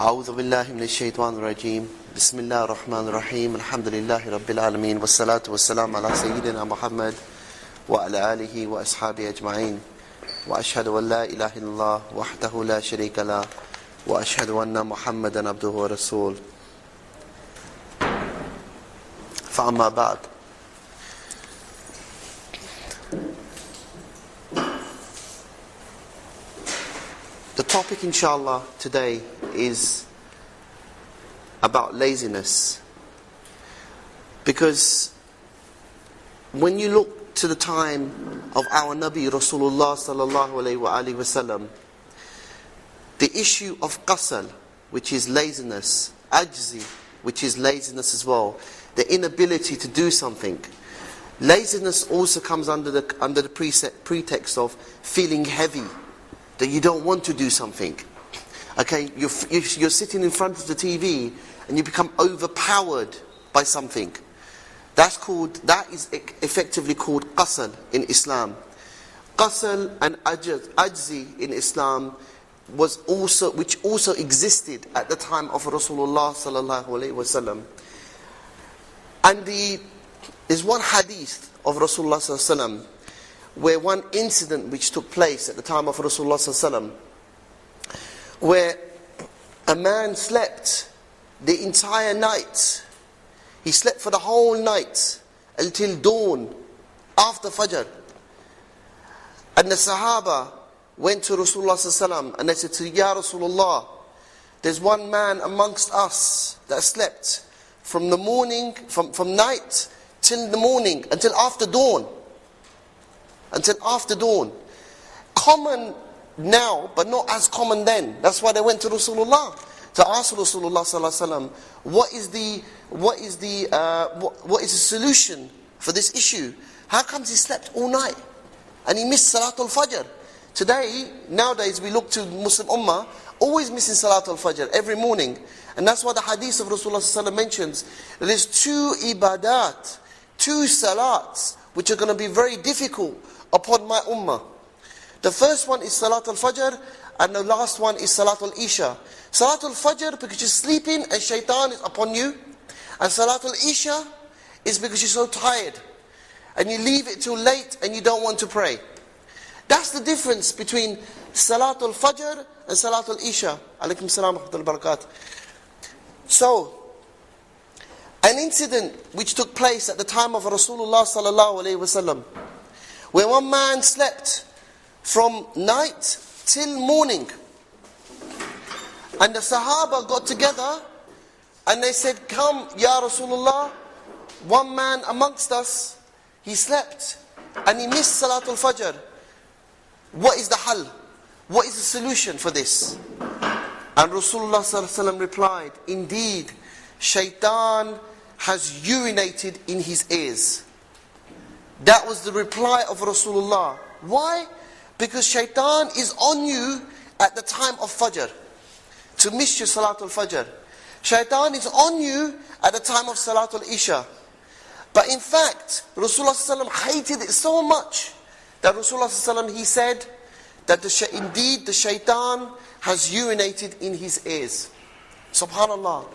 أعوذ بالله من الشيطان الرجيم. بسم الله الرحمن الرحيم. الحمد لله رب العالمين والصلاة والسلام على سيدنا محمد وعلى آله وأصحابه أجمعين. وأشهد أن لا إله إلا الله وحده لا شريك له وأشهد أن محمدا عبده ورسوله. فأما بعد topic, inshallah, today is about laziness. Because when you look to the time of our Nabi Rasulullah sallallahu wasallam, the issue of qasal, which is laziness, ajzi, which is laziness as well, the inability to do something. Laziness also comes under the, under the pretext of feeling heavy, that you don't want to do something. Okay, you're, you're sitting in front of the TV and you become overpowered by something. That's called, that is effectively called qasal in Islam. Qasal and ajzi in Islam was also, which also existed at the time of Rasulullah sallallahu alaihi. And the, there's one hadith of Rasulullah sallallahu alaihi where one incident which took place at the time of Rasulullah where a man slept the entire night. He slept for the whole night until dawn after Fajr. And the Sahaba went to Rasulullah and they said to Ya Rasulullah, there's one man amongst us that slept from the morning, from, from night till the morning, until after dawn until after dawn. Common now, but not as common then. That's why they went to Rasulullah to ask Rasulullah sallallahu what is the what is the uh, what, what is the solution for this issue? How comes he slept all night and he missed Salatul Fajr? Today, nowadays, we look to Muslim Ummah always missing Salatul Fajr every morning, and that's why the Hadith of Rasulullah sallallahu mentions there's two ibadat, two salats, which are going to be very difficult upon my ummah. The first one is Salat al-Fajr and the last one is Salat al-Isha. Salat al-Fajr because you're sleeping and shaitan is upon you. And Salat al-Isha is because you're so tired. And you leave it till late and you don't want to pray. That's the difference between Salat al-Fajr and Salat al-Isha. Alaykum salam wa barakatuh. So, an incident which took place at the time of Rasulullah sallallahu alayhi wasallam where one man slept from night till morning. And the Sahaba got together and they said, Come, Ya Rasulullah, one man amongst us, he slept and he missed Salatul Fajr. What is the hal? What is the solution for this? And Rasulullah replied, Indeed, shaitan has urinated in his ears. That was the reply of Rasulullah. Why? Because shaitan is on you at the time of Fajr. To miss your Salatul Fajr. Shaitan is on you at the time of Salatul Isha. But in fact, Rasulullah hated it so much that Rasulullah he said that the, indeed the shaitan has urinated in his ears. Subhanallah.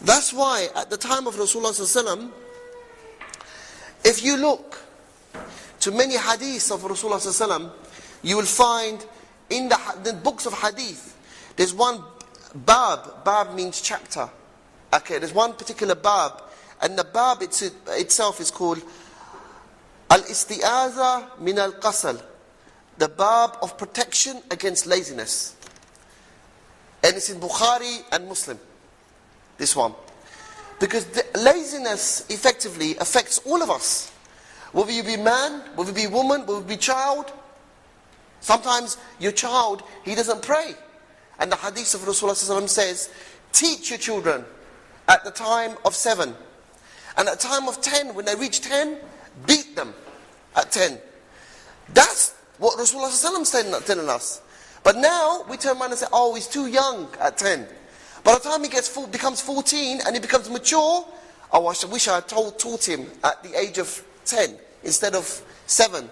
That's why at the time of Rasulullah if you look to many hadiths of Rasulullah you will find in the, the books of hadith, there's one bab, bab means chapter. Okay, there's one particular bab, and the bab it's, itself is called Al-Isti'aza min al-Qasal, the bab of protection against laziness. And it's in Bukhari and Muslim, this one. Because laziness effectively affects all of us. Whether you be man, whether you be woman, whether you be child. Sometimes your child, he doesn't pray. And the hadith of Rasulullah says, teach your children at the time of seven. And at the time of ten, when they reach ten, beat them at ten. That's what Rasulullah is telling us. But now we turn around and say, oh, he's too young at 10. By the time he gets becomes 14 and he becomes mature, oh, I wish I had told, taught him at the age of 10 instead of 7.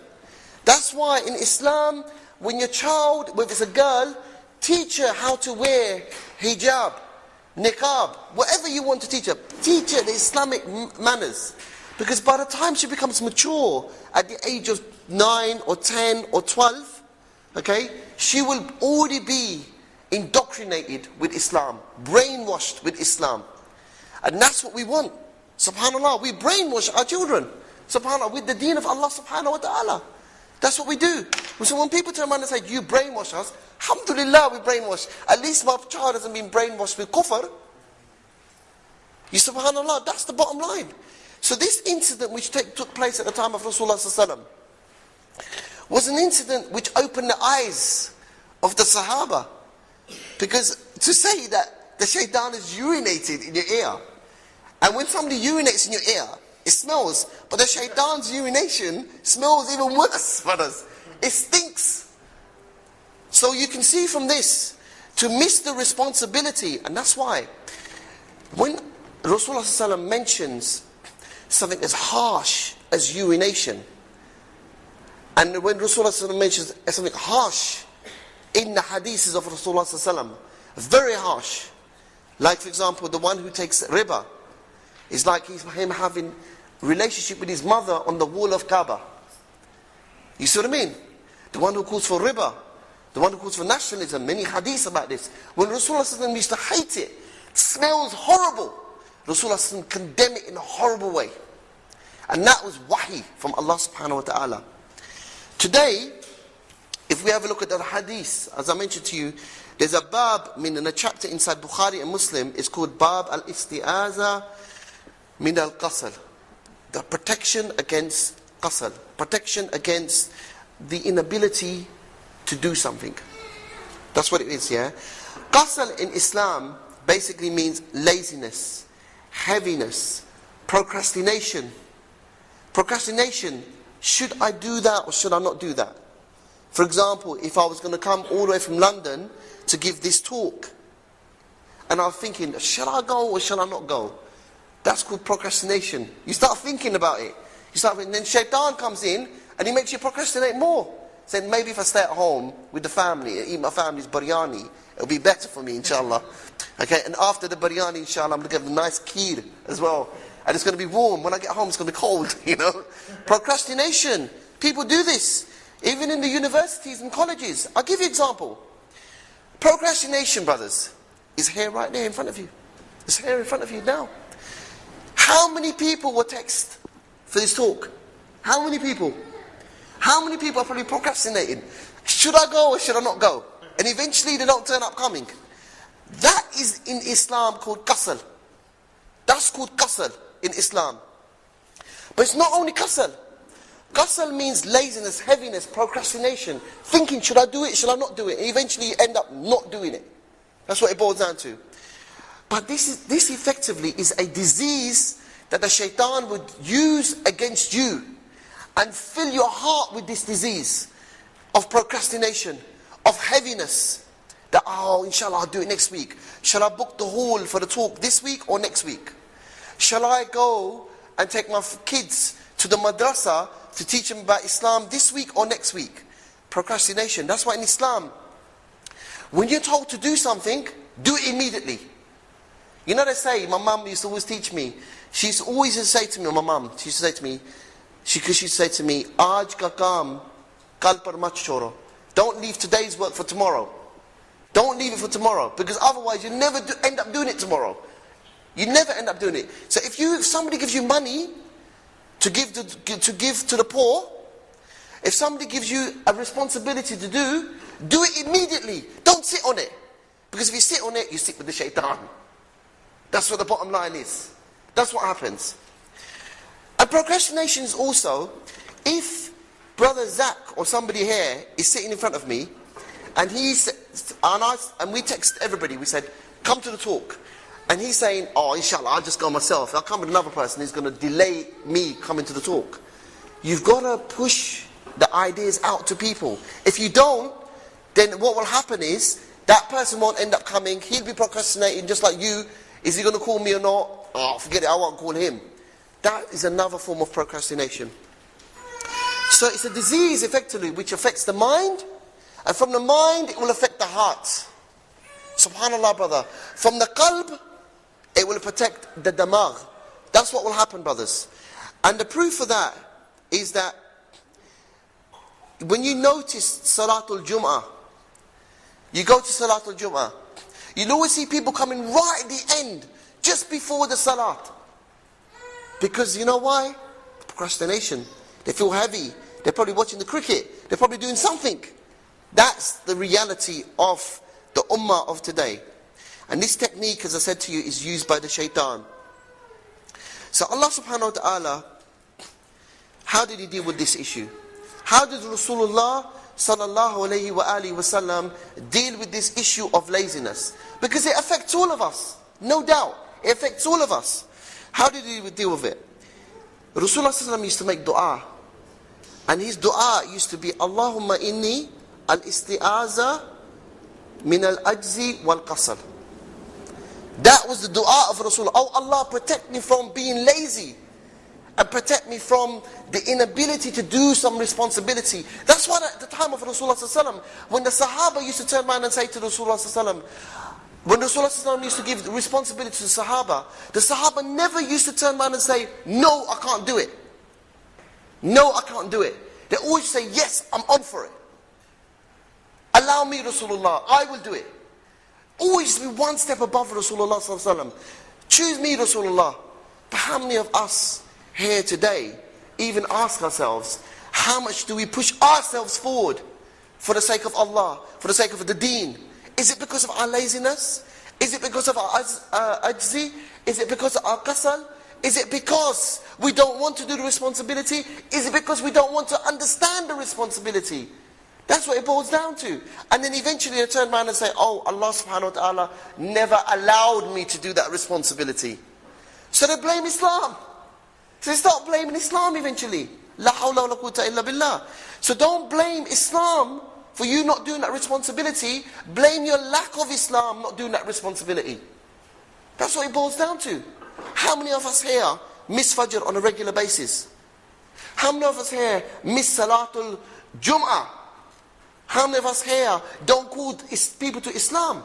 That's why in Islam, when your child, whether it's a girl, teach her how to wear hijab. niqab, whatever you want to teach her, teach her the Islamic manners. Because by the time she becomes mature, at the age of 9 or 10 or 12, okay, she will already be indoctrinated with Islam, brainwashed with Islam. And that's what we want. Subhanallah, we brainwash our children. Subhanallah, with the deen of Allah subhanahu wa ta'ala. That's what we do. So when people turn around and say, you brainwash us, alhamdulillah we brainwash. At least my child hasn't been brainwashed with kufr. You subhanallah, that's the bottom line. So this incident which take, took place at the time of Rasulullah was an incident which opened the eyes of the Sahaba. Because to say that the shaitan is urinated in your ear, and when somebody urinates in your ear, it smells, but the shaitan's urination smells even worse, brothers. It stinks. So you can see from this, to miss the responsibility, and that's why, when Rasulullah mentions something as harsh as urination, and when Rasulullah mentions something harsh in the hadiths of Rasulullah very harsh, like for example, the one who takes riba, is like him having relationship with his mother on the wall of Kaaba. You see what I mean? The one who calls for riba, the one who calls for nationalism, many hadiths about this. When Rasulullah used to hate it, it smells horrible. Rasulullah condemned it in a horrible way. And that was wahi from Allah subhanahu wa ta'ala. Today, if we have a look at the hadith, as I mentioned to you, there's a bab, meaning a chapter inside Bukhari and Muslim, it's called Bab al-Isti'aza min al-Qasr the protection against qasal, protection against the inability to do something. That's what it is, yeah? Qasal in Islam basically means laziness, heaviness, procrastination. Procrastination, should I do that or should I not do that? For example, if I was going to come all the way from London to give this talk, and I was thinking, shall I go or shall I not go? That's called procrastination. You start thinking about it. You start, and then shaitan comes in and he makes you procrastinate more. Saying, maybe if I stay at home with the family and eat my family's biryani, it'll be better for me, inshallah. Okay, and after the biryani, inshallah, I'm going to get a nice kheer as well. And it's going to be warm. When I get home, it's going to be cold, you know. Procrastination. People do this. Even in the universities and colleges. I'll give you an example. Procrastination, brothers, is here right there in front of you. It's here in front of you now. How many people were text for this talk? How many people? How many people are probably procrastinating? Should I go or should I not go? And eventually they don't turn up coming. That is in Islam called qasal. That's called qasal in Islam. But it's not only qasal. Qasal means laziness, heaviness, procrastination. Thinking, should I do it, should I not do it? And eventually you end up not doing it. That's what it boils down to. But this, is, this effectively is a disease that the shaitan would use against you and fill your heart with this disease of procrastination, of heaviness. That, oh, inshallah, I'll do it next week. Shall I book the hall for the talk this week or next week? Shall I go and take my kids to the madrasa to teach them about Islam this week or next week? Procrastination. That's why in Islam, when you're told to do something, do it immediately. You know they say, my mum used to always teach me, she used to always say to me, my mum, she used to say to me, she, she used say to me, Aaj ka kaam, kal par mat choro. Don't leave today's work for tomorrow. Don't leave it for tomorrow, because otherwise you never do, end up doing it tomorrow. You never end up doing it. So if you, if somebody gives you money to give to, to give to the poor, if somebody gives you a responsibility to do, do it immediately. Don't sit on it. Because if you sit on it, you sit with the shaitan. That's what the bottom line is. That's what happens. And procrastination is also, if Brother Zach or somebody here is sitting in front of me, and he's, and, I, and we text everybody, we said, come to the talk. And he's saying, oh, inshallah, I'll just go myself. I'll come with another person who's going to delay me coming to the talk. You've got to push the ideas out to people. If you don't, then what will happen is that person won't end up coming. He'll be procrastinating just like you is he going to call me or not? Oh, forget it, I won't call him. That is another form of procrastination. So it's a disease, effectively, which affects the mind, and from the mind, it will affect the heart. Subhanallah, brother. From the qalb, it will protect the damagh. That's what will happen, brothers. And the proof for that is that when you notice Salatul Jum'ah, you go to Salatul Jum'ah, you'll always see people coming right at the end, just before the Salat. Because you know why? Procrastination. They feel heavy. They're probably watching the cricket. They're probably doing something. That's the reality of the ummah of today. And this technique, as I said to you, is used by the shaitan. So Allah subhanahu wa ta'ala, how did he deal with this issue? How did Rasulullah sallallahu alayhi wa alihi wasallam deal with this issue of laziness? Because it affects all of us. No doubt. It affects all of us. How did he deal with it? Rasulullah sallallahu used to make dua. And his dua used to be, Allahumma inni al-isti'aza min al-ajzi wal-qasr. That was the dua of Rasulullah. Oh Allah, protect me from being lazy. And protect me from the inability to do some responsibility. That's why at the time of Rasulullah when the Sahaba used to turn around and say to Rasulullah when Rasulullah used to give responsibility to the Sahaba, the Sahaba never used to turn around and say, no, I can't do it. No, I can't do it. They always say, yes, I'm on for it. Allow me, Rasulullah, I will do it. Always be one step above Rasulullah Choose me, Rasulullah. But how many of us here today even ask ourselves, how much do we push ourselves forward for the sake of Allah, for the sake of the deen? Is it because of our laziness? Is it because of our uh, ajzi? Is it because of our qasal? Is it because we don't want to do the responsibility? Is it because we don't want to understand the responsibility? That's what it boils down to. And then eventually they turn around and say, oh, Allah subhanahu wa ta'ala never allowed me to do that responsibility. So they blame Islam. So they start blaming Islam eventually. La hawla wa la quwwata illa billah. So don't blame Islam for you not doing that responsibility. Blame your lack of Islam not doing that responsibility. That's what it boils down to. How many of us here miss Fajr on a regular basis? How many of us here miss Salatul Jum'ah? How many of us here don't call people to Islam?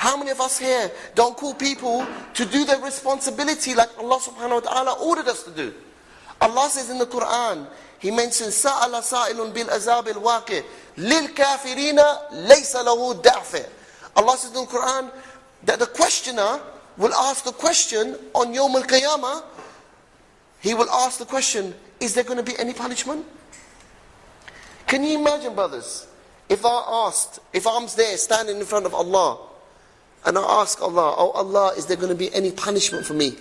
How many of us here don't call people to do their responsibility like Allah subhanahu wa ta'ala ordered us to do? Allah says in the Quran, He mentions سَأَلَ سَائِلٌ بِالْأَزَابِ الْوَاقِعِ لِلْكَافِرِينَ لَيْسَ لَهُ دَعْفِ Allah says in the Quran that the questioner will ask a question on Yawm al-Qiyamah. He will ask the question, is there going to be any punishment? Can you imagine, brothers, if I asked, if I'm there standing in front of Allah, and I ask Allah, oh Allah, is there going to be any punishment for me?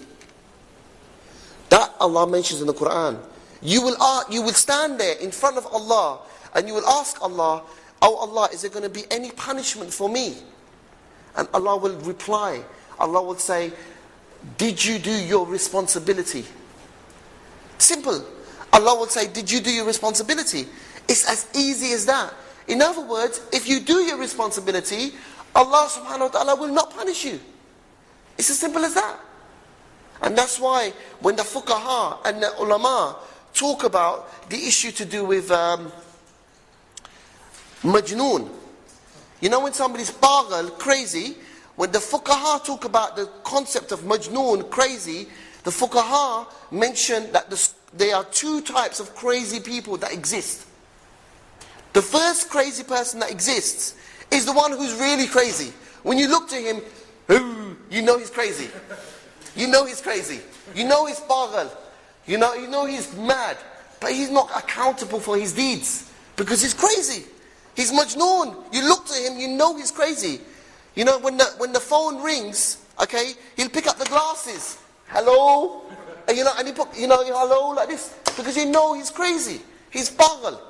That Allah mentions in the Quran. You will, you will stand there in front of Allah and you will ask Allah, oh Allah, is there going to be any punishment for me? And Allah will reply, Allah will say, did you do your responsibility? Simple. Allah will say, did you do your responsibility? It's as easy as that. In other words, if you do your responsibility, Allah subhanahu wa ta'ala will not punish you. It's as simple as that. And that's why when the fuqaha and the ulama talk about the issue to do with um, majnoon, you know when somebody's pagal, crazy, when the fuqaha talk about the concept of majnoon, crazy, the fuqaha mention that the, there are two types of crazy people that exist. The first crazy person that exists is the one who's really crazy. When you look to him, you know he's crazy. You know he's crazy. You know he's pagal. You know, you know he's mad. But he's not accountable for his deeds. Because he's crazy. He's majnoon. You look to him, you know he's crazy. You know, when the, when the phone rings, okay, he'll pick up the glasses. Hello? And you know, and he put, you know, hello, like this. Because you know he's crazy. He's pagal.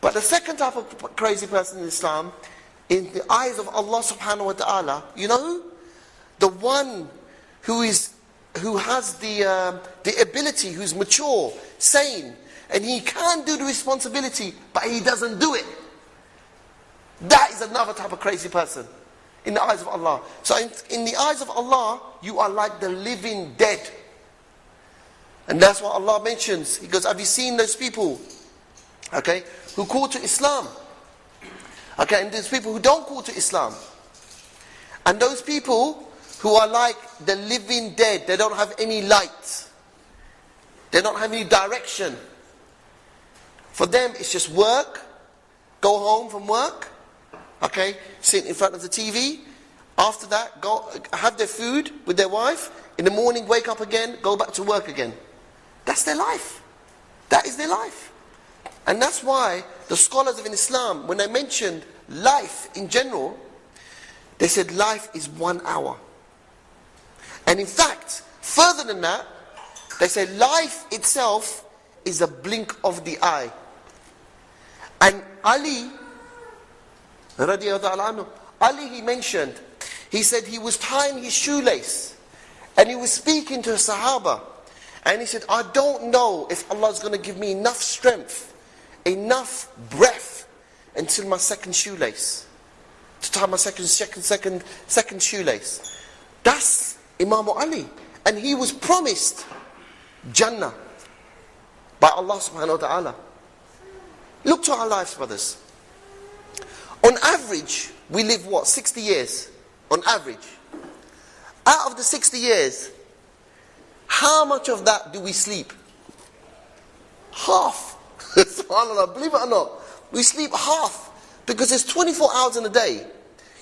But the second type of crazy person in Islam, in the eyes of Allah subhanahu wa ta'ala, you know? The one who is who has the, uh, the ability, who's mature, sane, and he can do the responsibility, but he doesn't do it. That is another type of crazy person in the eyes of Allah. So in, in the eyes of Allah, you are like the living dead. And that's what Allah mentions. He goes, have you seen those people okay, who call to Islam. Okay, and there's people who don't call to Islam. And those people who are like the living dead, they don't have any light. They don't have any direction. For them, it's just work, go home from work, okay, sit in front of the TV. After that, go have their food with their wife. In the morning, wake up again, go back to work again. That's their life. That is their life. And that's why the scholars of Islam, when they mentioned life in general, they said life is one hour. And in fact, further than that, they say life itself is a blink of the eye. And Ali, anhu, Ali he mentioned, he said he was tying his shoelace and he was speaking to a Sahaba. And he said, I don't know if Allah is going to give me enough strength, enough breath until my second shoelace. To tie my second, second, second, second shoelace. That's Imam Ali. And he was promised Jannah by Allah subhanahu wa ta'ala. Look to our lives, brothers. On average, we live what? 60 years. On average. Out of the 60 years, how much of that do we sleep? Half. SubhanAllah, believe it or not. We sleep half. Because there's 24 hours in a day.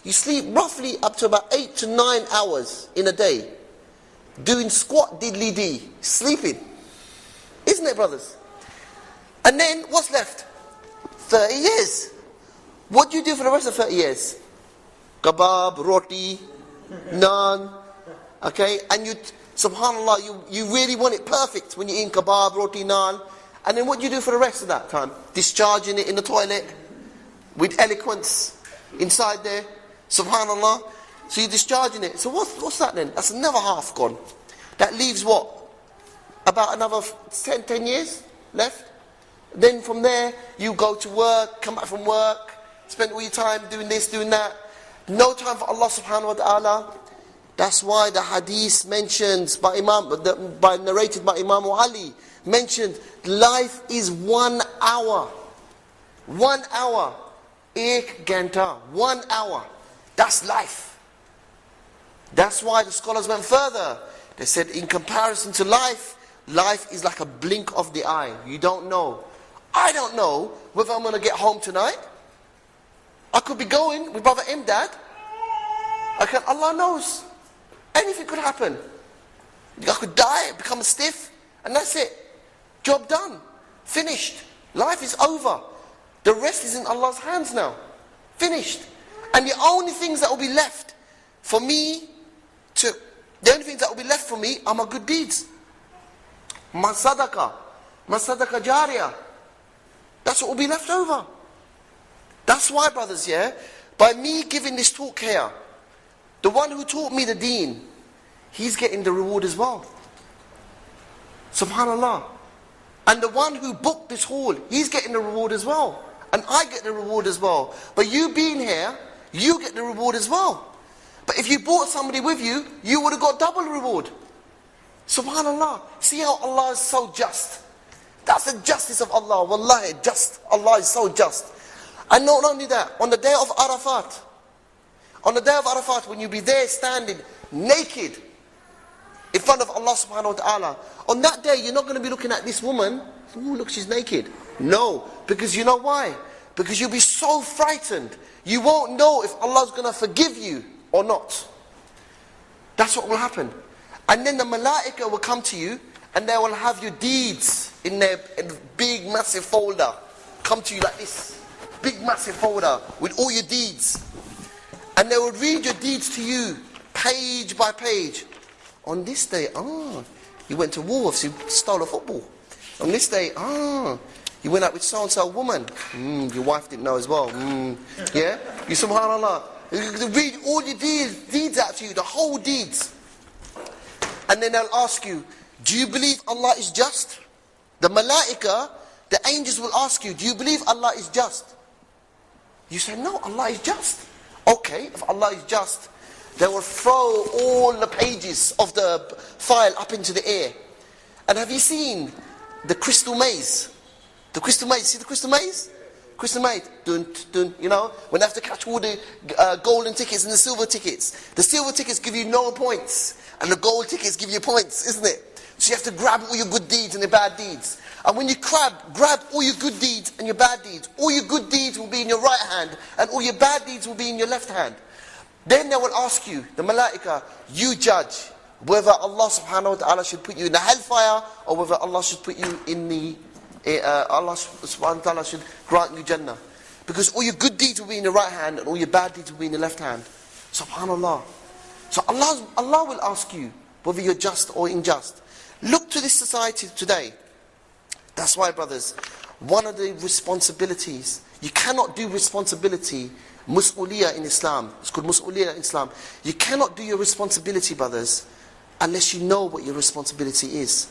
You sleep roughly up to about 8 to 9 hours in a day. Doing squat diddly dee. Sleeping. Isn't it, brothers? And then, what's left? 30 years. What do you do for the rest of 30 years? Kebab, roti, naan. Okay? And you, subhanAllah, you, you really want it perfect when you're eating kebab, roti, naan. And then what do you do for the rest of that time? Discharging it in the toilet with eloquence inside there. Subhanallah. So you're discharging it. So what's, what's that then? That's another half gone. That leaves what? About another 10, 10 years left? Then from there, you go to work, come back from work, spend all your time doing this, doing that. No time for Allah subhanahu wa ta'ala. That's why the hadith mentions by Imam, by narrated by Imam Ali, mentioned life is one hour. One hour. Ek ganta. One hour. That's life. That's why the scholars went further. They said, in comparison to life, life is like a blink of the eye. You don't know. I don't know whether I'm going to get home tonight. I could be going with Brother Imdad. I can, Allah knows. Anything could happen. I could die, become stiff, and that's it. Job done. Finished. Life is over. The rest is in Allah's hands now. Finished. And the only things that will be left for me to, the only things that will be left for me are my good deeds. My sadaqah. My sadaqah jariyah. That's what will be left over. That's why, brothers, yeah, by me giving this talk here, the one who taught me the deen, he's getting the reward as well. Subhanallah. And the one who booked this hall, he's getting the reward as well. And I get the reward as well. But you being here, you get the reward as well. But if you brought somebody with you, you would have got double reward. Subhanallah. See how Allah is so just. That's the justice of Allah. Wallahi, just. Allah is so just. And not only that, on the day of Arafat, on the day of Arafat, when you be there standing naked in front of Allah subhanahu wa ta'ala, on that day you're not going to be looking at this woman, ooh, look, she's naked. No, because you know why? Because you'll be so frightened. You won't know if Allah's going to forgive you or not. That's what will happen. And then the malaika will come to you and they will have your deeds in their in big massive folder. Come to you like this. Big massive folder with all your deeds. And they will read your deeds to you, page by page. On this day, ah, you went to Wolves, you stole a football. On this day, ah, you went out with so and so woman. Mm, your wife didn't know as well. Mm, yeah? You subhanAllah. Read all your deeds, deeds out to you, the whole deeds. And then they'll ask you, do you believe Allah is just? The malaika, the angels will ask you, do you believe Allah is just? You say, no, Allah is just. Okay, if Allah is just, they will throw all the pages of the file up into the air. And have you seen the crystal maze? The crystal maze, see the crystal maze? Crystal maze. dun, dun, you know, when they have to catch all the uh, golden tickets and the silver tickets. The silver tickets give you no points, and the gold tickets give you points, isn't it? So you have to grab all your good deeds and your bad deeds. And when you grab, grab all your good deeds and your bad deeds, all your good deeds will be in your right hand, and all your bad deeds will be in your left hand. Then they will ask you, the malaika, you judge whether Allah subhanahu wa ta'ala should put you in the hellfire or whether Allah should put you in the, uh, Allah subhanahu wa ta'ala should grant you Jannah. Because all your good deeds will be in the right hand and all your bad deeds will be in the left hand. Subhanallah. So Allah, Allah will ask you whether you're just or unjust. Look to this society today. That's why, brothers, one of the responsibilities, you cannot do responsibility, mus'uliyah in Islam. It's called mus'uliyah in Islam. You cannot do your responsibility, brothers, unless you know what your responsibility is.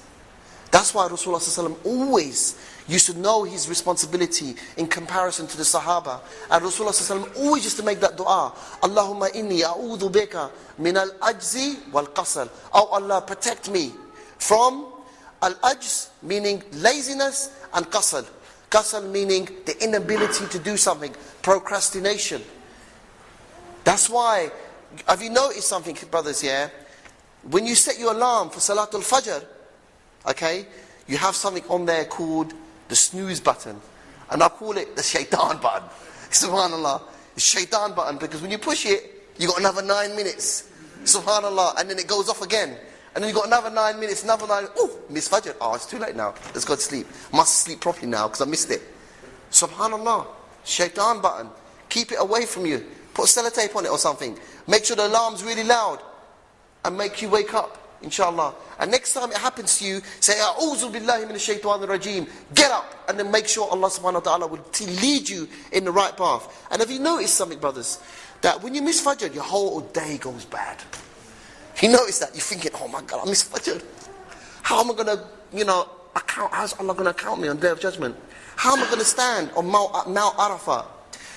That's why Rasulullah always used to know his responsibility in comparison to the Sahaba. And Rasulullah always used to make that dua. Allahumma inni a'udhu bika min al-ajzi wal-qasal. Oh Allah, protect me from al-ajz, meaning laziness, and qasal. Qasal meaning the inability to do something, procrastination. That's why, have you noticed something, brothers, yeah? When you set your alarm for Salatul Fajr, okay, you have something on there called the snooze button. And I call it the shaitan button. Subhanallah. The shaitan button because when you push it, you got another nine minutes. Subhanallah. And then it goes off again. And then you got another nine minutes, another nine. Oh, miss Fajr. Oh, it's too late now. Let's go to sleep. Must sleep properly now because I missed it. Subhanallah. Shaitan button. Keep it away from you. Put sellotape on it or something. Make sure the alarm's really loud and make you wake up, inshallah. And next time it happens to you, say, A'udhu billahi min shaitan rajim. Get up and then make sure Allah subhanahu wa ta'ala will lead you in the right path. And have you noticed something, brothers? That when you miss Fajr, your whole day goes bad. You notice that? You're thinking, oh my God, I'm Fajr. How am I going to, you know, account, how's Allah going to account me on Day of Judgment? How am I going to stand on Mount, uh, Mount Arafah?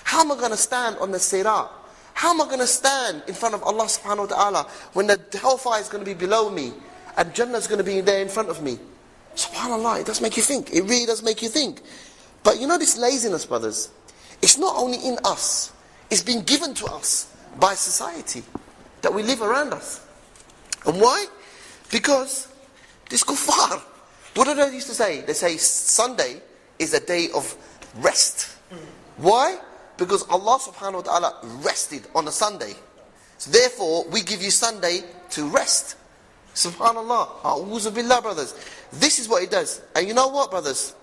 How am I going to stand on the Sirat? How am I going to stand in front of Allah subhanahu wa ta'ala when the hellfire is going to be below me and Jannah is going to be there in front of me? Subhanallah, it does make you think. It really does make you think. But you know this laziness, brothers, it's not only in us, it's been given to us by society that we live around us. And why? Because this kuffar. What do they used to say? They say Sunday is a day of rest. Why? Because Allah subhanahu wa ta'ala rested on a Sunday. So therefore, we give you Sunday to rest. Subhanallah. A'udhu billah, brothers. This is what it does. And you know what, brothers?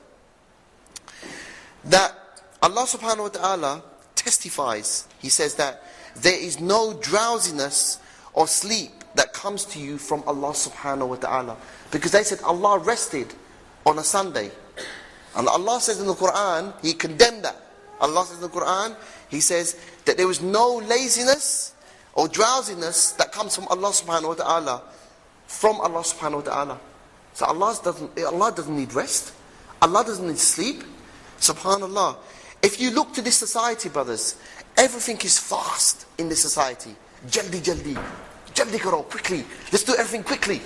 That Allah subhanahu wa ta'ala testifies. He says that there is no drowsiness or sleep that comes to you from Allah subhanahu wa ta'ala. Because they said Allah rested on a Sunday. And Allah says in the Quran, He condemned that. Allah says in the Quran, He says that there is no laziness or drowsiness that comes from Allah subhanahu wa ta'ala, from Allah subhanahu wa ta'ala. So Allah doesn't, Allah doesn't need rest. Allah doesn't need sleep. Subhanallah. If you look to this society, brothers, everything is fast in this society. Jaldi, jaldi. Jaldi karo, quickly. Let's do everything quickly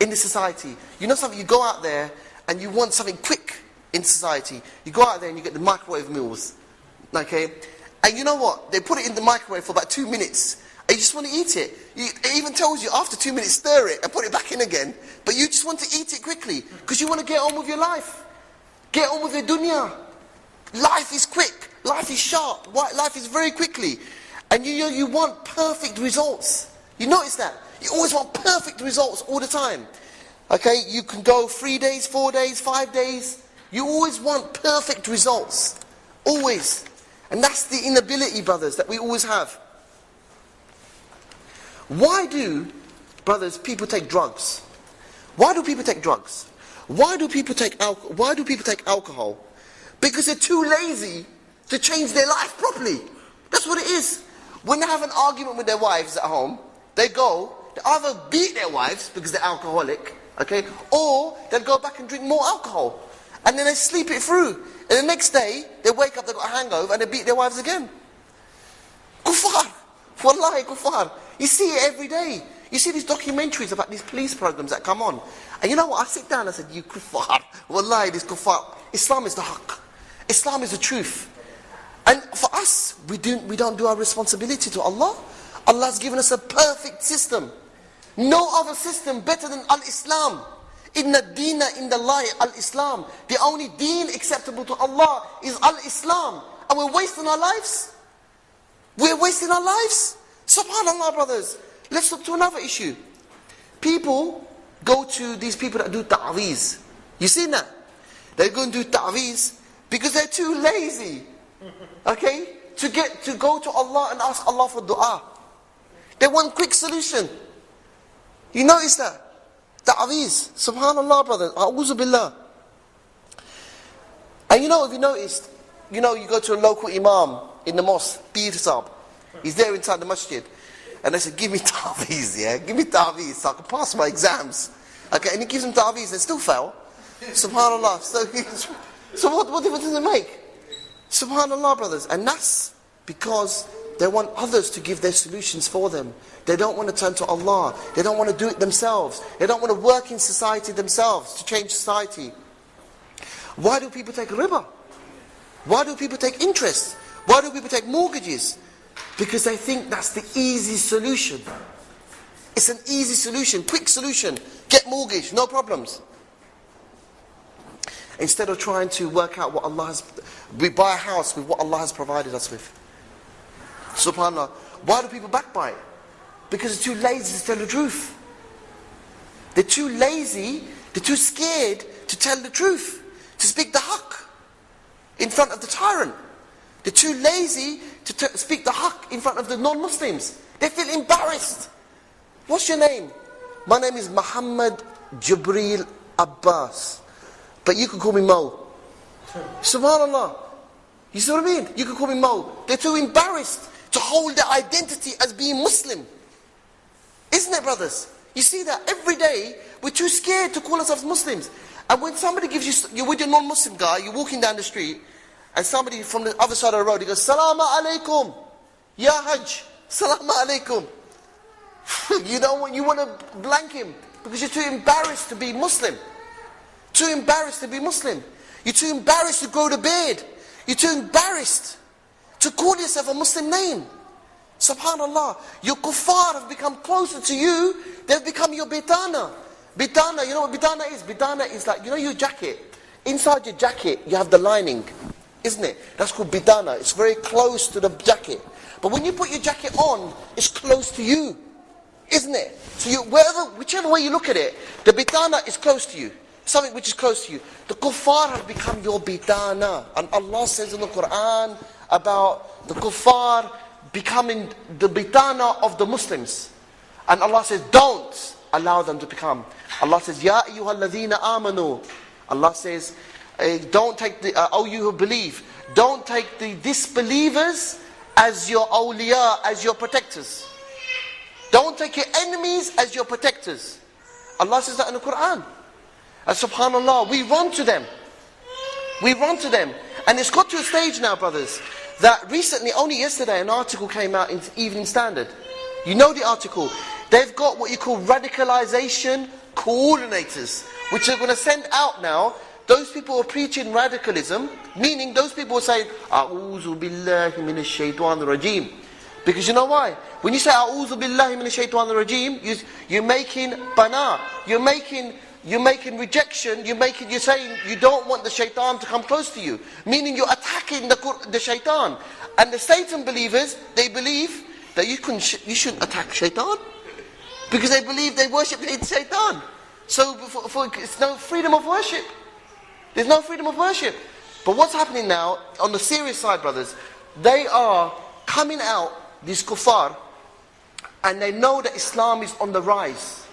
in this society. You know something, you go out there and you want something quick in society. You go out there and you get the microwave meals. Okay? And you know what? They put it in the microwave for about two minutes. And you just want to eat it. It even tells you after two minutes, stir it and put it back in again. But you just want to eat it quickly because you want to get on with your life. Get on with your dunya. Life is quick. Life is sharp. Life is very quickly. And you, you want perfect results. You notice that? You always want perfect results all the time. Okay, you can go three days, four days, five days. You always want perfect results. Always. And that's the inability, brothers, that we always have. Why do, brothers, people take drugs? Why do people take drugs? Why do people take alcohol? Why do people take alcohol? Because they're too lazy to change their life properly. That's what it is. When they have an argument with their wives at home, they go, they either beat their wives because they're alcoholic, okay, or they'll go back and drink more alcohol. And then they sleep it through. And the next day, they wake up, they've got a hangover, and they beat their wives again. Kuffar. Wallahi, kuffar. You see it every day. You see these documentaries about these police programs that come on. And you know what? I sit down and I said, you kuffar. Wallahi, this kuffar. Islam is the haqq. Islam is the truth. And for us, we, don't, we don't do our responsibility to Allah. Allah has given us a perfect system. No other system better than Al-Islam. Inna the lie Al-Islam. The only deen acceptable to Allah is Al-Islam. And we're wasting our lives. We're wasting our lives. SubhanAllah, brothers. Let's look to another issue. People go to these people that do ta'weez. You seen that? They go and do ta'weez because they're too lazy. Okay? To get to go to Allah and ask Allah for dua. They want quick solution. You notice that? Ta'weez. Subhanallah, brother. A'udhu billah. And you know, if you noticed, you know, you go to a local imam in the mosque, Peer Sab. He's there inside the masjid. And they said, give me ta'weez, yeah? Give me ta'weez so I can pass my exams. Okay, and he gives him ta'weez and still fail. Subhanallah. So, so what, what difference does it make? Subhanallah, brothers. And that's because they want others to give their solutions for them. They don't want to turn to Allah. They don't want to do it themselves. They don't want to work in society themselves to change society. Why do people take riba? Why do people take interest? Why do people take mortgages? Because they think that's the easy solution. It's an easy solution, quick solution. Get mortgage, no problems. Instead of trying to work out what Allah has, we buy a house with what Allah has provided us with. SubhanAllah. Why do people backbite? Because they're too lazy to tell the truth. They're too lazy, they're too scared to tell the truth, to speak the haqq in front of the tyrant. They're too lazy to speak the haqq in front of the non-Muslims. They feel embarrassed. What's your name? My name is Muhammad Jibril Abbas. But you can call me Mo. Subhanallah. You see what I mean? You can call me Mo. They're too embarrassed to hold their identity as being Muslim. Isn't it, brothers? You see that every day we're too scared to call ourselves Muslims. And when somebody gives you, you're with your non-Muslim guy, you're walking down the street, and somebody from the other side of the road, he goes, Salama alaikum. Ya Hajj. Salama alaikum. you don't want, you want to blank him because you're too embarrassed to be Muslim. Too embarrassed to be Muslim. You're too embarrassed to grow the beard. You're too embarrassed to call yourself a Muslim name. Subhanallah. Your kuffar have become closer to you. They've become your bitana. Bitana, you know what bitana is? Bitana is like, you know your jacket. Inside your jacket, you have the lining. Isn't it? That's called bitana. It's very close to the jacket. But when you put your jacket on, it's close to you. Isn't it? So you, wherever, whichever way you look at it, the bitana is close to you. Something which is close to you. The kuffar have become your bitana. And Allah says in the Quran about the kuffar becoming the bitana of the Muslims. And Allah says, don't allow them to become. Allah says, Ya ayyuhalladhina amanu. Allah says, eh, don't take the, uh, oh you who believe, don't take the disbelievers as your awliya, as your protectors. Don't take your enemies as your protectors. Allah says that in the Quran. And subhanAllah, we run to them. We run to them. And it's got to a stage now, brothers, that recently, only yesterday, an article came out in Evening Standard. You know the article. They've got what you call radicalization coordinators, which are going to send out now those people who are preaching radicalism, meaning those people are saying, A'udhu billahi minash shaitan rajim. Because you know why? When you say A'udhu billahi minash shaitan rajim, you, you're making bana, you're making you're making rejection, you're making, you're saying you don't want the shaitan to come close to you. Meaning you're attacking the, the shaitan. And the Satan believers, they believe that you, can, you shouldn't attack shaitan. Because they believe they worship shaitan. So for, for, it's no freedom of worship. There's no freedom of worship. But what's happening now, on the serious side, brothers, they are coming out, these kuffar, and they know that Islam is on the rise.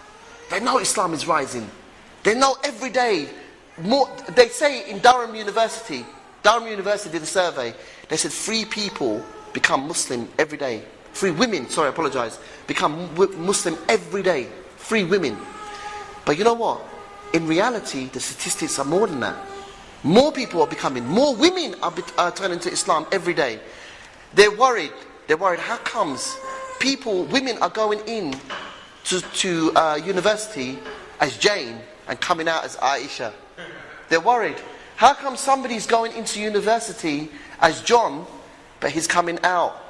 They know Islam is rising. They know every day. More, they say in Durham University, Durham University did a survey. They said three people become Muslim every day. Three women, sorry, I apologize, become Muslim every day. Three women. But you know what? In reality, the statistics are more than that. More people are becoming, more women are, be, are turning to Islam every day. They're worried. They're worried. How comes people, women are going in to, to uh, university as Jane and coming out as Aisha. They're worried. How come somebody's going into university as John but he's coming out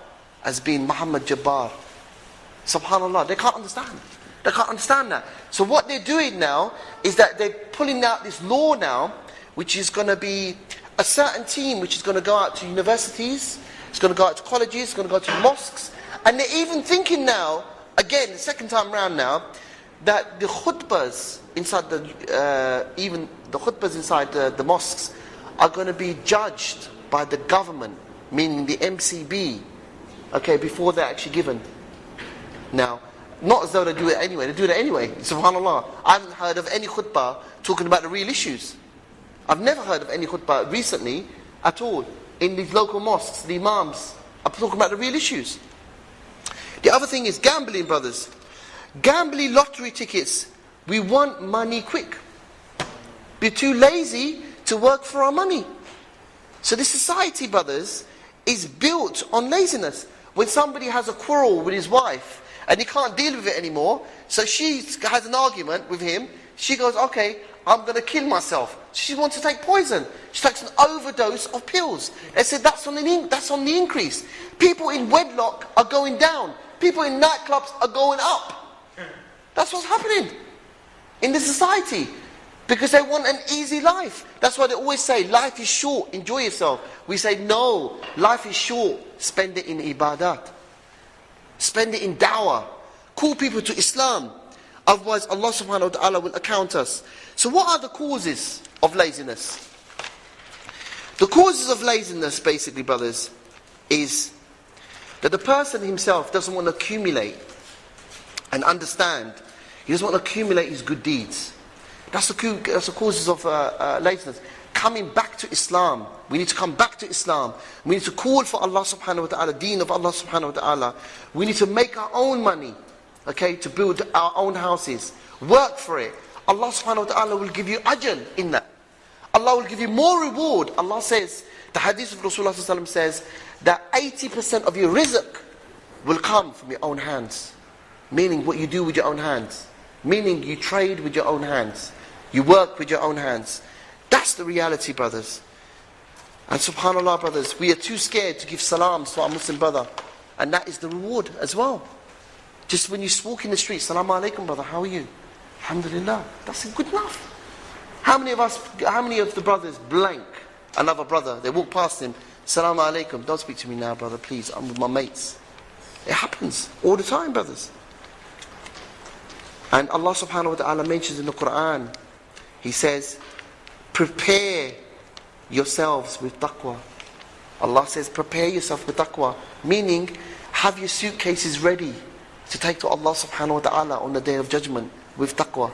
as being Muhammad Jabbar. Subhanallah, they can't understand. They can't understand that. So what they're doing now is that they're pulling out this law now, which is going to be a certain team which is going to go out to universities, it's going to go out to colleges, it's going to go to mosques, and they're even thinking now, again, the second time round now, that the khutbahs inside the, uh, even the khutbahs inside the, the mosques are going to be judged by the government, meaning the MCB, okay, before they're actually given. Now, not as though they do it anyway, they do it anyway, subhanAllah. I haven't heard of any khutbah talking about the real issues. I've never heard of any khutbah recently at all in these local mosques, the imams are talking about the real issues. The other thing is gambling, brothers. Gambling lottery tickets. We want money quick. We're too lazy to work for our money. So this society, brothers, is built on laziness. When somebody has a quarrel with his wife, and he can't deal with it anymore. So she has an argument with him. She goes, okay, I'm going to kill myself. She wants to take poison. She takes an overdose of pills. They said that's on, the, that's on the increase. People in wedlock are going down. People in nightclubs are going up. That's what's happening in the society. Because they want an easy life. That's why they always say, life is short, enjoy yourself. We say, no, life is short, spend it in ibadat. Spend it in da'wah. Call people to Islam. Otherwise, Allah subhanahu wa ta'ala will account us. So, what are the causes of laziness? The causes of laziness, basically, brothers, is that the person himself doesn't want to accumulate and understand. He doesn't want to accumulate his good deeds. That's the, that's the causes of uh, uh, laziness coming back to Islam. We need to come back to Islam. We need to call for Allah subhanahu wa ta'ala, deen of Allah subhanahu wa ta'ala. We need to make our own money, okay, to build our own houses. Work for it. Allah subhanahu wa ta'ala will give you ajal in that. Allah will give you more reward. Allah says, the hadith of Rasulullah says that 80% of your rizq will come from your own hands. Meaning what you do with your own hands. Meaning you trade with your own hands. You work with your own hands. That's the reality, brothers. And subhanAllah, brothers, we are too scared to give salams to our Muslim brother. And that is the reward as well. Just when you walk in the street, salam alaikum, brother, how are you? Alhamdulillah. That's good enough. How many of us, how many of the brothers blank another brother? They walk past him, salam alaikum, don't speak to me now, brother, please, I'm with my mates. It happens all the time, brothers. And Allah subhanahu wa ta'ala mentions in the Quran, He says, prepare yourselves with taqwa. Allah says, prepare yourself with taqwa. Meaning, have your suitcases ready to take to Allah subhanahu wa ta'ala on the day of judgment with taqwa.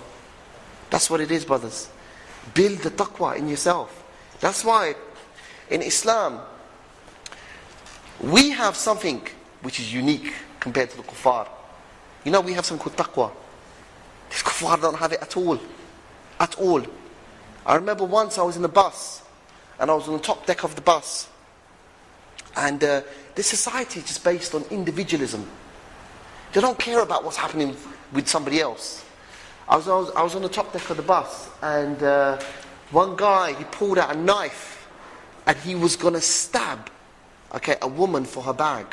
That's what it is, brothers. Build the taqwa in yourself. That's why in Islam, we have something which is unique compared to the kuffar. You know, we have something called taqwa. These kuffar don't have it at all. At all. I remember once I was in a bus, and I was on the top deck of the bus. And uh, this society is just based on individualism. They don't care about what's happening with somebody else. I was, I was, I was on the top deck of the bus, and uh, one guy, he pulled out a knife, and he was going to stab, okay, a woman for her bag.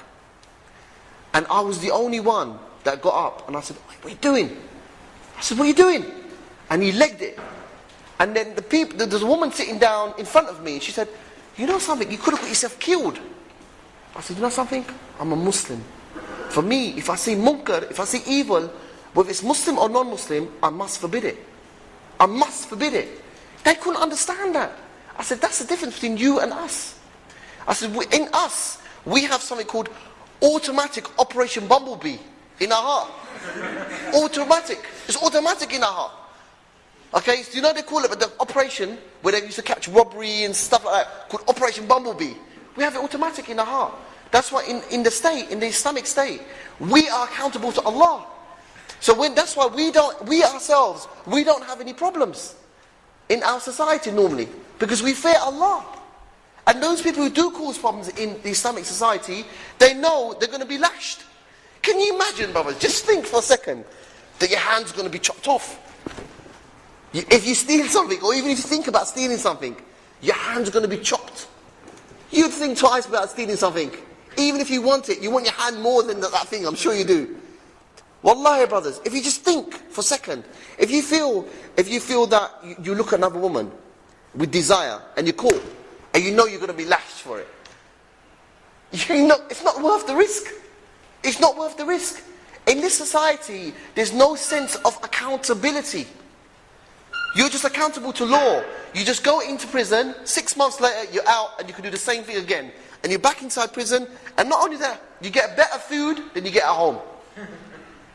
And I was the only one that got up, and I said, what are you doing? I said, what are you doing? And he legged it. And then the people, there's a woman sitting down in front of me. She said, you know something, you could have got yourself killed. I said, you know something? I'm a Muslim. For me, if I see munkar, if I see evil, whether it's Muslim or non-Muslim, I must forbid it. I must forbid it. They couldn't understand that. I said, that's the difference between you and us. I said, in us, we have something called automatic Operation Bumblebee in our heart. automatic. It's automatic in our heart. Okay, so you know they call it the operation where they used to catch robbery and stuff like that, called Operation Bumblebee. We have it automatic in our heart. That's why in, in the state, in the Islamic state, we are accountable to Allah. So when, that's why we don't, we ourselves, we don't have any problems in our society normally. Because we fear Allah. And those people who do cause problems in the Islamic society, they know they're going to be lashed. Can you imagine, brothers? Just think for a second that your hand's going to be chopped off. If you steal something, or even if you think about stealing something, your hand's going to be chopped. You'd think twice about stealing something. Even if you want it, you want your hand more than that, thing, I'm sure you do. Wallahi, brothers, if you just think for a second, if you feel, if you feel that you, you look at another woman with desire and you're caught, and you know you're going to be lashed for it, you know, it's not worth the risk. It's not worth the risk. In this society, there's no sense of accountability. You're just accountable to law. You just go into prison, six months later, you're out, and you can do the same thing again. And you're back inside prison, and not only that, you get better food than you get at home.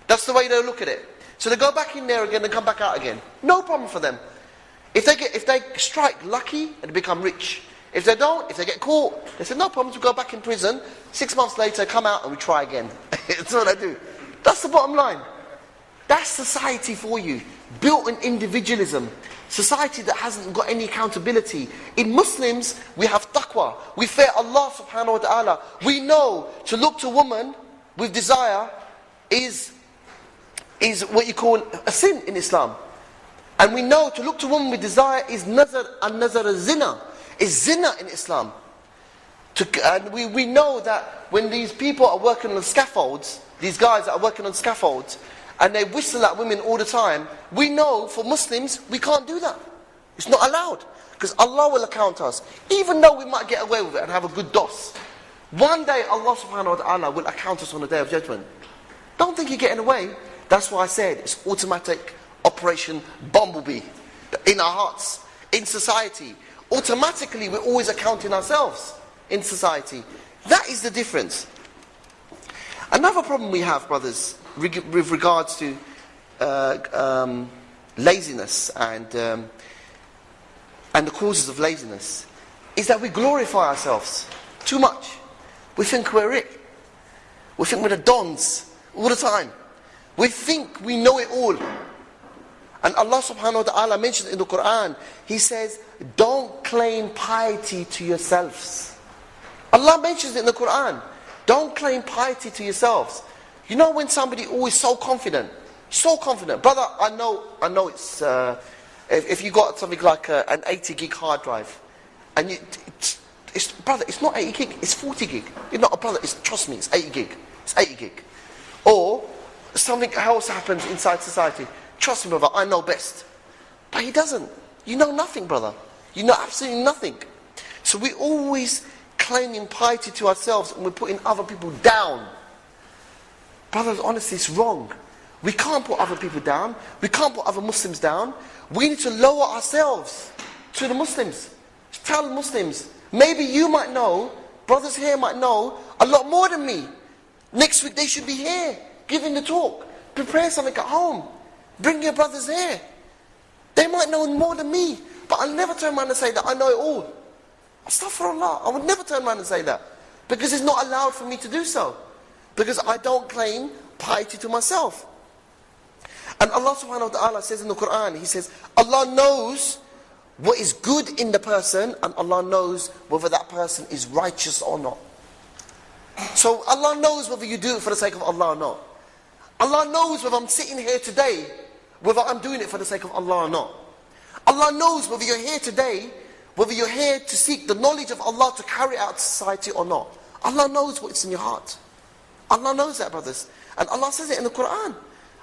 That's the way they look at it. So they go back in there again and come back out again. No problem for them. If they, get, if they strike lucky and become rich, if they don't, if they get caught, they say, no problem, we go back in prison. Six months later, come out and we try again. That's what I do. That's the bottom line. That's society for you. Built on individualism. Society that hasn't got any accountability. In Muslims, we have taqwa. We fear Allah subhanahu wa ta'ala. We know to look to woman with desire is, is what you call a sin in Islam. And we know to look to woman with desire is nazar and nazar zina. Is zina in Islam. To, and we, we know that when these people are working on scaffolds, these guys that are working on scaffolds, and they whistle at women all the time, we know for Muslims, we can't do that. It's not allowed. Because Allah will account us. Even though we might get away with it and have a good dos. One day Allah subhanahu wa ta'ala will account us on the day of judgment. Don't think you're getting away. That's why I said it's automatic operation bumblebee. In our hearts, in society. Automatically we're always accounting ourselves in society. That is the difference. Another problem we have, brothers, with regards to uh, um, laziness and, um, and the causes of laziness, is that we glorify ourselves too much. We think we're it. We think we're the dons all the time. We think we know it all. And Allah subhanahu wa ta'ala mentions in the Quran, He says, don't claim piety to yourselves. Allah mentions it in the Quran. Don't claim piety to yourselves. You know when somebody always so confident, so confident, brother. I know, I know it's. Uh, if, if you got something like a, an 80 gig hard drive, and you, it's, it's, brother, it's not 80 gig, it's 40 gig. You're not a brother. It's trust me, it's 80 gig. It's 80 gig. Or something else happens inside society. Trust me, brother. I know best, but he doesn't. You know nothing, brother. You know absolutely nothing. So we always claiming piety to ourselves and we're putting other people down. Brothers, honestly, it's wrong. We can't put other people down. We can't put other Muslims down. We need to lower ourselves to the Muslims. Tell Muslims. Maybe you might know, brothers here might know, a lot more than me. Next week they should be here, giving the talk. Prepare something at home. Bring your brothers here. They might know more than me. But I'll never turn around and say that I know it all. Astaghfirullah. I would never turn around and say that. Because it's not allowed for me to do so. Because I don't claim piety to myself. And Allah subhanahu wa ta'ala says in the Quran, He says, Allah knows what is good in the person and Allah knows whether that person is righteous or not. So Allah knows whether you do it for the sake of Allah or not. Allah knows whether I'm sitting here today, whether I'm doing it for the sake of Allah or not. Allah knows whether you're here today whether you're here to seek the knowledge of Allah to carry out society or not. Allah knows what's in your heart. Allah knows that, brothers. And Allah says it in the Quran.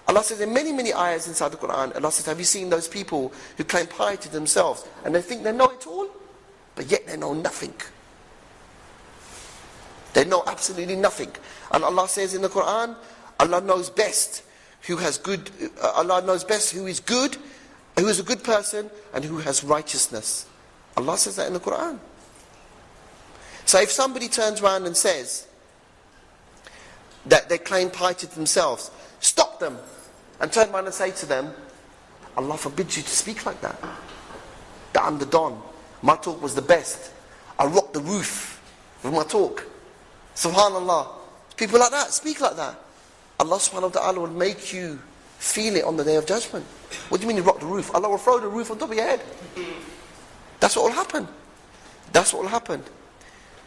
Allah says in many, many ayahs inside the Quran, Allah says, have you seen those people who claim piety themselves and they think they know it all, but yet they know nothing. They know absolutely nothing. And Allah says in the Quran, Allah knows best who has good, uh, Allah knows best who is good, who is a good person, and who has righteousness. Allah says that in the Quran. So if somebody turns around and says that they claim piety themselves, stop them and turn around and say to them, Allah forbids you to speak like that. That I'm the Don. My talk was the best. I rocked the roof with my talk. Subhanallah. People like that speak like that. Allah subhanahu wa ta'ala will make you feel it on the day of judgment. What do you mean you rock the roof? Allah will throw the roof on top of your head. That's what will happen. That's what will happen.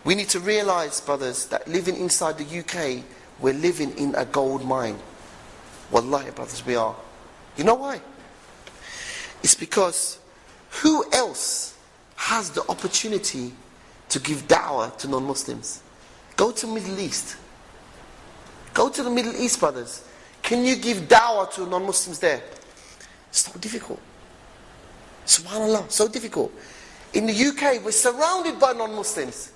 We need to realize, brothers, that living inside the UK, we're living in a gold mine. Wallahi, brothers, we are. You know why? It's because who else has the opportunity to give da'wah to non-Muslims? Go to Middle East. Go to the Middle East, brothers. Can you give dawah to non-Muslims there? It's so difficult. Subhanallah, so difficult. In the UK, we're surrounded by non-Muslims.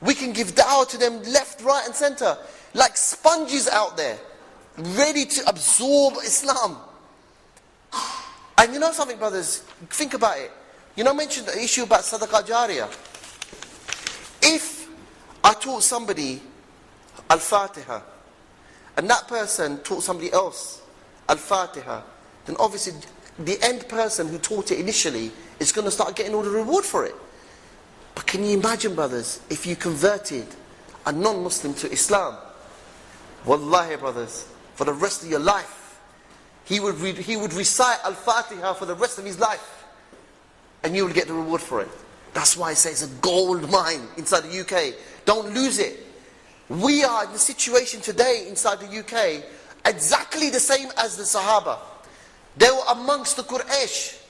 We can give da'wah to them left, right and center. Like sponges out there. Ready to absorb Islam. And you know something, brothers? Think about it. You know, I mentioned the issue about sadaqah jariyah. If I taught somebody Al-Fatiha, and that person taught somebody else Al-Fatiha, then obviously the end person who taught it initially is going to start getting all the reward for it. But can you imagine, brothers, if you converted a non-Muslim to Islam? Wallahi, brothers, for the rest of your life, he would, he would recite Al-Fatiha for the rest of his life. And you will get the reward for it. That's why I say it's a gold mine inside the UK. Don't lose it. We are in the situation today inside the UK exactly the same as the Sahaba. They were amongst the Quraysh.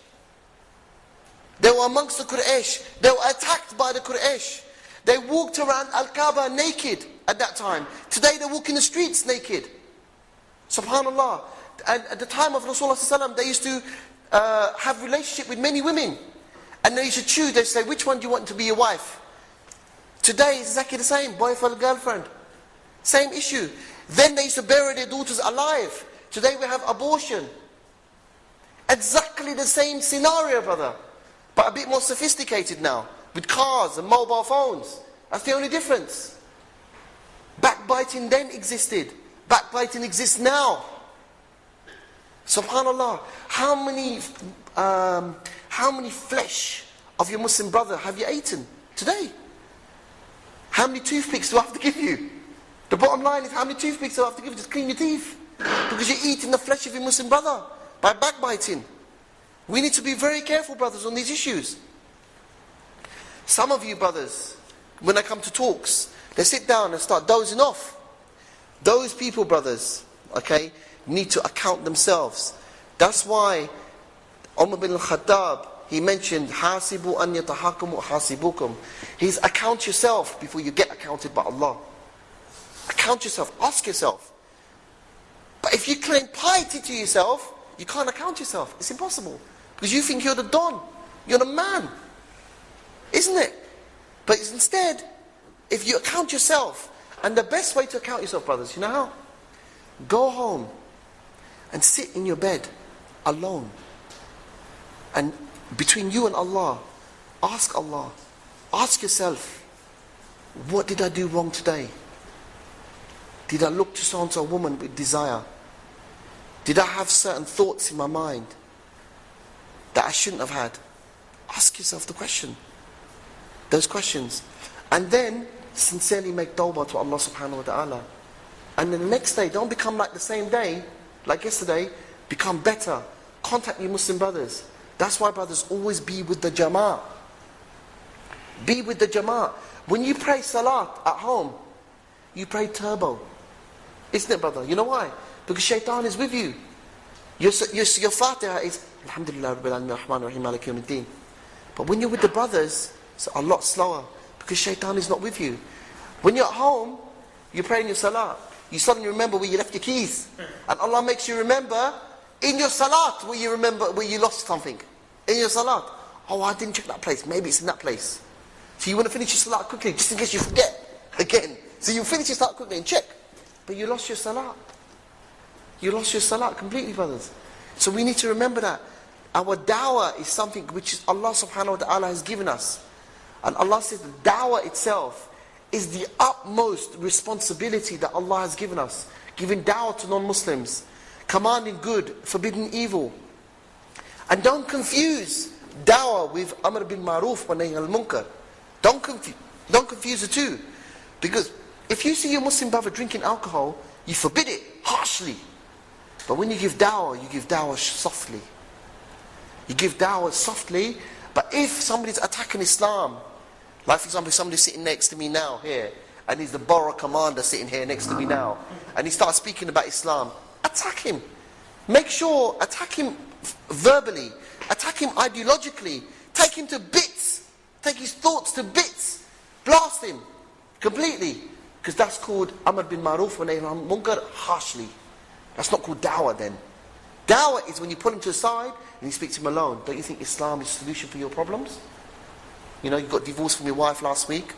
They were amongst the Quraysh. They were attacked by the Quraysh. They walked around Al-Kaaba naked at that time. Today they walk in the streets naked. Subhanallah. And at the time of Rasulullah they used to uh, have relationship with many women. And they used to choose, they say, which one do you want to be your wife? Today it's exactly the same, boyfriend, girlfriend. Same issue. Then they used to bury their daughters alive. Today we have abortion. Exactly the same scenario, brother. But a bit more sophisticated now. With cars and mobile phones. That's the only difference. Backbiting then existed. Backbiting exists now. Subhanallah. How many, um, how many flesh of your Muslim brother have you eaten today? How many toothpicks do I have to give you? The bottom line is how many toothpicks do I have to give you? Just clean your teeth. Because you're eating the flesh of your Muslim brother by backbiting. We need to be very careful, brothers, on these issues. Some of you brothers, when I come to talks, they sit down and start dozing off. Those people, brothers, okay, need to account themselves. That's why Umar bin al-Khattab, he mentioned, Hasibu an yatahakamu hasibukum. He's account yourself before you get accounted by Allah. Account yourself. Ask yourself. But if you claim piety to yourself, you can't account yourself. It's impossible. Because you think you're the Don. You're the man. Isn't it? But instead, if you account yourself, and the best way to account yourself, brothers, you know how? Go home and sit in your bed alone. And between you and Allah, ask Allah, ask yourself, what did I do wrong today? Did I look to so so woman with desire? Did I have certain thoughts in my mind that I shouldn't have had? Ask yourself the question. Those questions. And then sincerely make tawbah to Allah subhanahu wa ta'ala. And then the next day, don't become like the same day, like yesterday, become better. Contact your Muslim brothers. That's why brothers always be with the jama'ah. Be with the jama'ah. When you pray salat at home, you pray turbo. Isn't it, brother? You know why? Because shaitan is with you. Your, your, your fatiha is Alhamdulillah Rabbil Rahman Rahim Yawmiddin. But when you're with the brothers, it's a lot slower. Because shaitan is not with you. When you're at home, you're praying your salah. You suddenly remember where you left your keys. And Allah makes you remember in your salat where you remember where you lost something. In your salat. Oh, I didn't check that place. Maybe it's in that place. So you want to finish your salat quickly, just in case you forget again. So you finish your salat quickly and check. But you lost your salat. You lost your salat completely, brothers. So we need to remember that. Our dawah is something which Allah subhanahu wa ta'ala has given us. And Allah says the dawah itself is the utmost responsibility that Allah has given us. Giving dawah to non-Muslims. Commanding good, forbidding evil. And don't confuse dawah with Amr bil Maruf wa Nahi al-Munkar. Don't confuse, don't confuse the two. Because if you see your Muslim brother drinking alcohol, you forbid it harshly. But when you give dawah, you give dawah softly. You give dawah softly, but if somebody's attacking Islam, like for example, somebody's sitting next to me now here, and he's the Borough commander sitting here next to me now, and he starts speaking about Islam, attack him. Make sure, attack him verbally, attack him ideologically, take him to bits, take his thoughts to bits, blast him completely. Because that's called Amr bil Maruf wa nahy munkar harshly. That's not called da'wah then. Da'wah is when you put him to the side and you speak to him alone. Don't you think Islam is the solution for your problems? You know, you got divorced from your wife last week.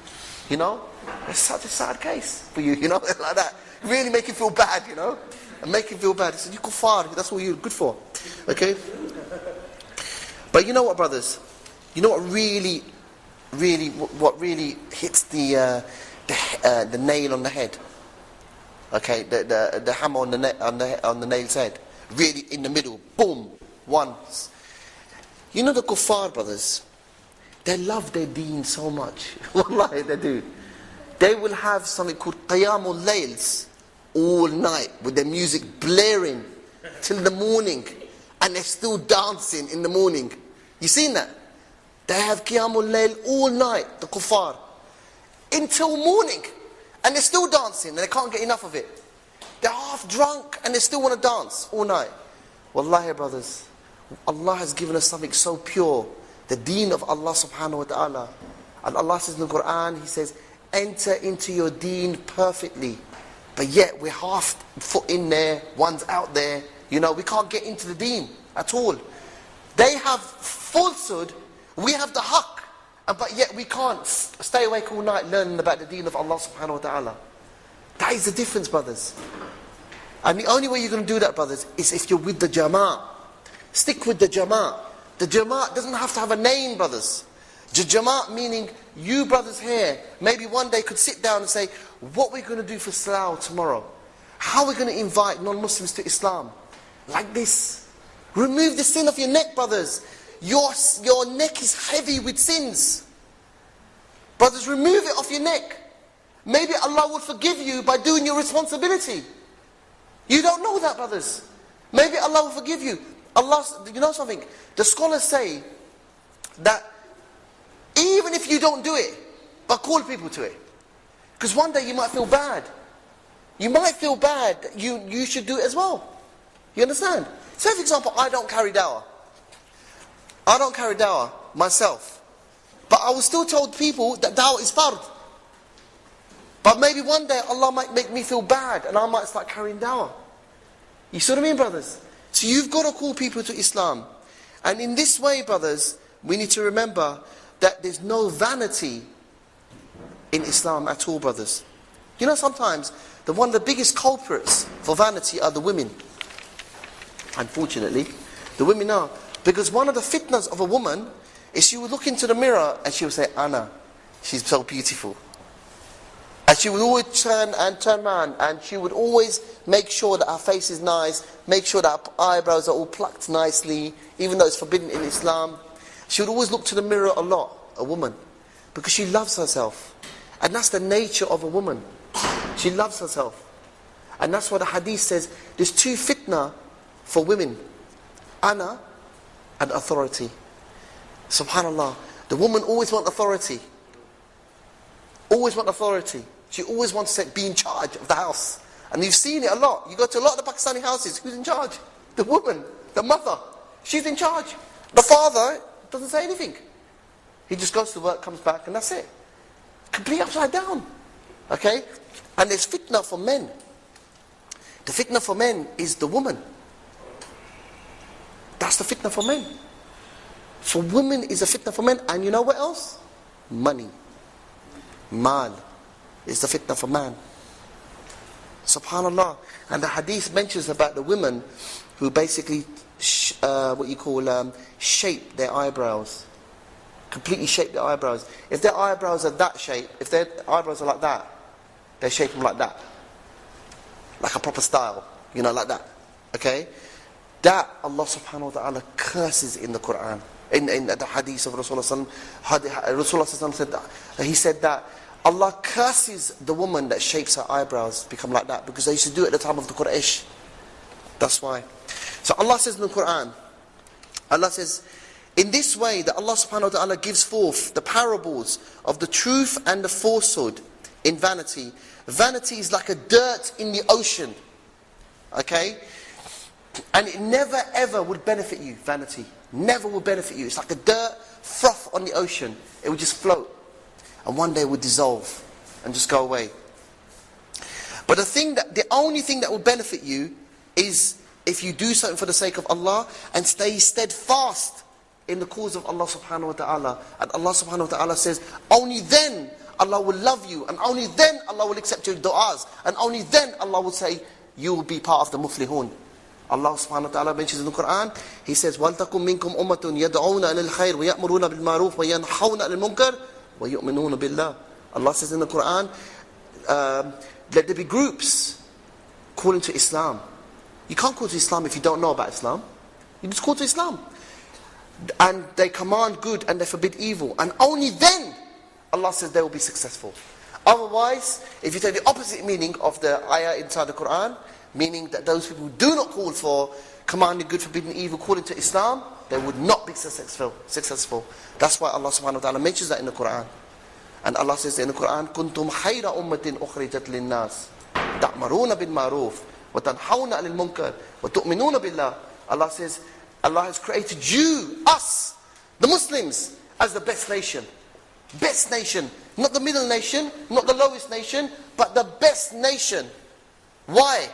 You know, it's such a sad case for you, you know, like that. Really make you feel bad, you know, and make him feel bad. He said, you kuffar, that's what you're good for. Okay? But you know what, brothers? You know what really, really, what really hits the, uh, the, uh, the nail on the head? Okay, the, the, the hammer on the, on, the, on the nail's head. Really in the middle, boom, once. You know the kuffar, brothers? They love their deen so much. Wallahi, they do. They will have something called Qiyamul Layls all night with their music blaring till the morning and they're still dancing in the morning. You seen that? They have Qiyamul Layl all night, the kuffar, until morning and they're still dancing and they can't get enough of it. They're half drunk and they still want to dance all night. Wallahi, brothers, Allah has given us something so pure the deen of Allah subhanahu wa ta'ala. And Allah says in the Quran, He says, enter into your deen perfectly. But yet we're half foot in there, one's out there. You know, we can't get into the deen at all. They have falsehood, we have the haqq. But yet we can't stay awake all night learning about the deen of Allah subhanahu wa ta'ala. That is the difference, brothers. And the only way you're going to do that, brothers, is if you're with the jama'ah. Stick with the jama'ah. The Jamaat doesn't have to have a name, brothers. Jamaat meaning you brothers here, maybe one day could sit down and say, what we're going to do for Slough tomorrow. How we're going to invite non-Muslims to Islam. Like this. Remove the sin off your neck, brothers. Your, your neck is heavy with sins. Brothers, remove it off your neck. Maybe Allah will forgive you by doing your responsibility. You don't know that, brothers. Maybe Allah will forgive you. Allah, you know something? The scholars say that even if you don't do it, but call people to it. Because one day you might feel bad. You might feel bad. You, you should do it as well. You understand? So, for example, I don't carry dawah. I don't carry dawah myself. But I was still told people that dawah is fard. But maybe one day Allah might make me feel bad and I might start carrying dawah. You see what I mean, brothers? So you've got to call people to Islam. And in this way, brothers, we need to remember that there's no vanity in Islam at all, brothers. You know, sometimes the one of the biggest culprits for vanity are the women. Unfortunately, the women are. Because one of the fitnas of a woman is she would look into the mirror and she would say, Anna, she's so beautiful. And she would always turn and turn around and she would always make sure that her face is nice, make sure that her eyebrows are all plucked nicely, even though it's forbidden in Islam. She would always look to the mirror a lot, a woman, because she loves herself. And that's the nature of a woman. She loves herself. And that's why the hadith says there's two fitna for women. Ana and authority. Subhanallah. The woman always want authority. Always want authority. She always wants to be in charge of the house. And you've seen it a lot. You go to a lot of the Pakistani houses. Who's in charge? The woman, the mother. She's in charge. The father doesn't say anything. He just goes to work, comes back, and that's it. Complete upside down. Okay? And there's fitna for men. The fitna for men is the woman. That's the fitna for men. For women is a fitna for men. And you know what else? Money. Mal is the fitna for man. Subhanallah. And the hadith mentions about the women who basically, uh, what you call, um, shape their eyebrows. Completely shape their eyebrows. If their eyebrows are that shape, if their eyebrows are like that, they shape them like that. Like a proper style. You know, like that. Okay? That Allah subhanahu wa ta'ala curses in the Quran. In, in the hadith of Rasulullah, Rasulullah said that, he said that Allah curses the woman that shapes her eyebrows become like that because they used to do it at the time of the Quraysh. That's why. So Allah says in the Quran, Allah says, in this way that Allah subhanahu wa ta'ala gives forth the parables of the truth and the falsehood in vanity. Vanity is like a dirt in the ocean. Okay? And it never ever would benefit you, vanity. Never will benefit you. It's like a dirt froth on the ocean. It would just float and one day would dissolve and just go away. But the thing that, the only thing that will benefit you is if you do something for the sake of Allah and stay steadfast in the cause of Allah subhanahu wa ta'ala. And Allah subhanahu wa ta'ala says, only then Allah will love you, and only then Allah will accept your du'as, and only then Allah will say, you will be part of the muflihun. Allah subhanahu wa ta'ala mentions in the Quran, He says, وَلْتَكُمْ مِنْكُمْ أُمَّةٌ يَدْعُونَ إِلَى الْخَيْرِ وَيَأْمُرُونَ بِالْمَعْرُوفِ وَيَنْحَوْنَ عَنِ الْمُنْكَرِ وَيُؤْمِنُونَ بِاللَّهِ Allah says in the Quran, um, let there be groups calling to Islam. You can't call to Islam if you don't know about Islam. You just call to Islam. And they command good and they forbid evil. And only then Allah says they will be successful. Otherwise, if you take the opposite meaning of the ayah inside the Quran, meaning that those people who do not call for commanding good, forbidding evil, calling to Islam, they would not be successful. Successful. That's why Allah subhanahu wa ta'ala mentions that in the Quran. And Allah says in the Quran, كنتم خير أمة أخرجت للناس تأمرون بالمعروف وتنحون عن المنكر وتؤمنون بالله Allah says, Allah has created you, us, the Muslims, as the best nation. Best nation. Not the middle nation, not the lowest nation, but the best nation. Why?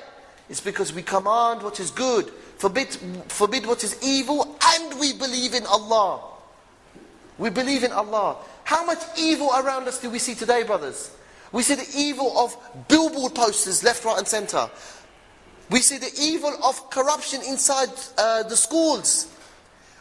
It's because we command what is good, forbid, forbid what is evil, and we believe in Allah. We believe in Allah. How much evil around us do we see today, brothers? We see the evil of billboard posters left, right, and center. We see the evil of corruption inside uh, the schools,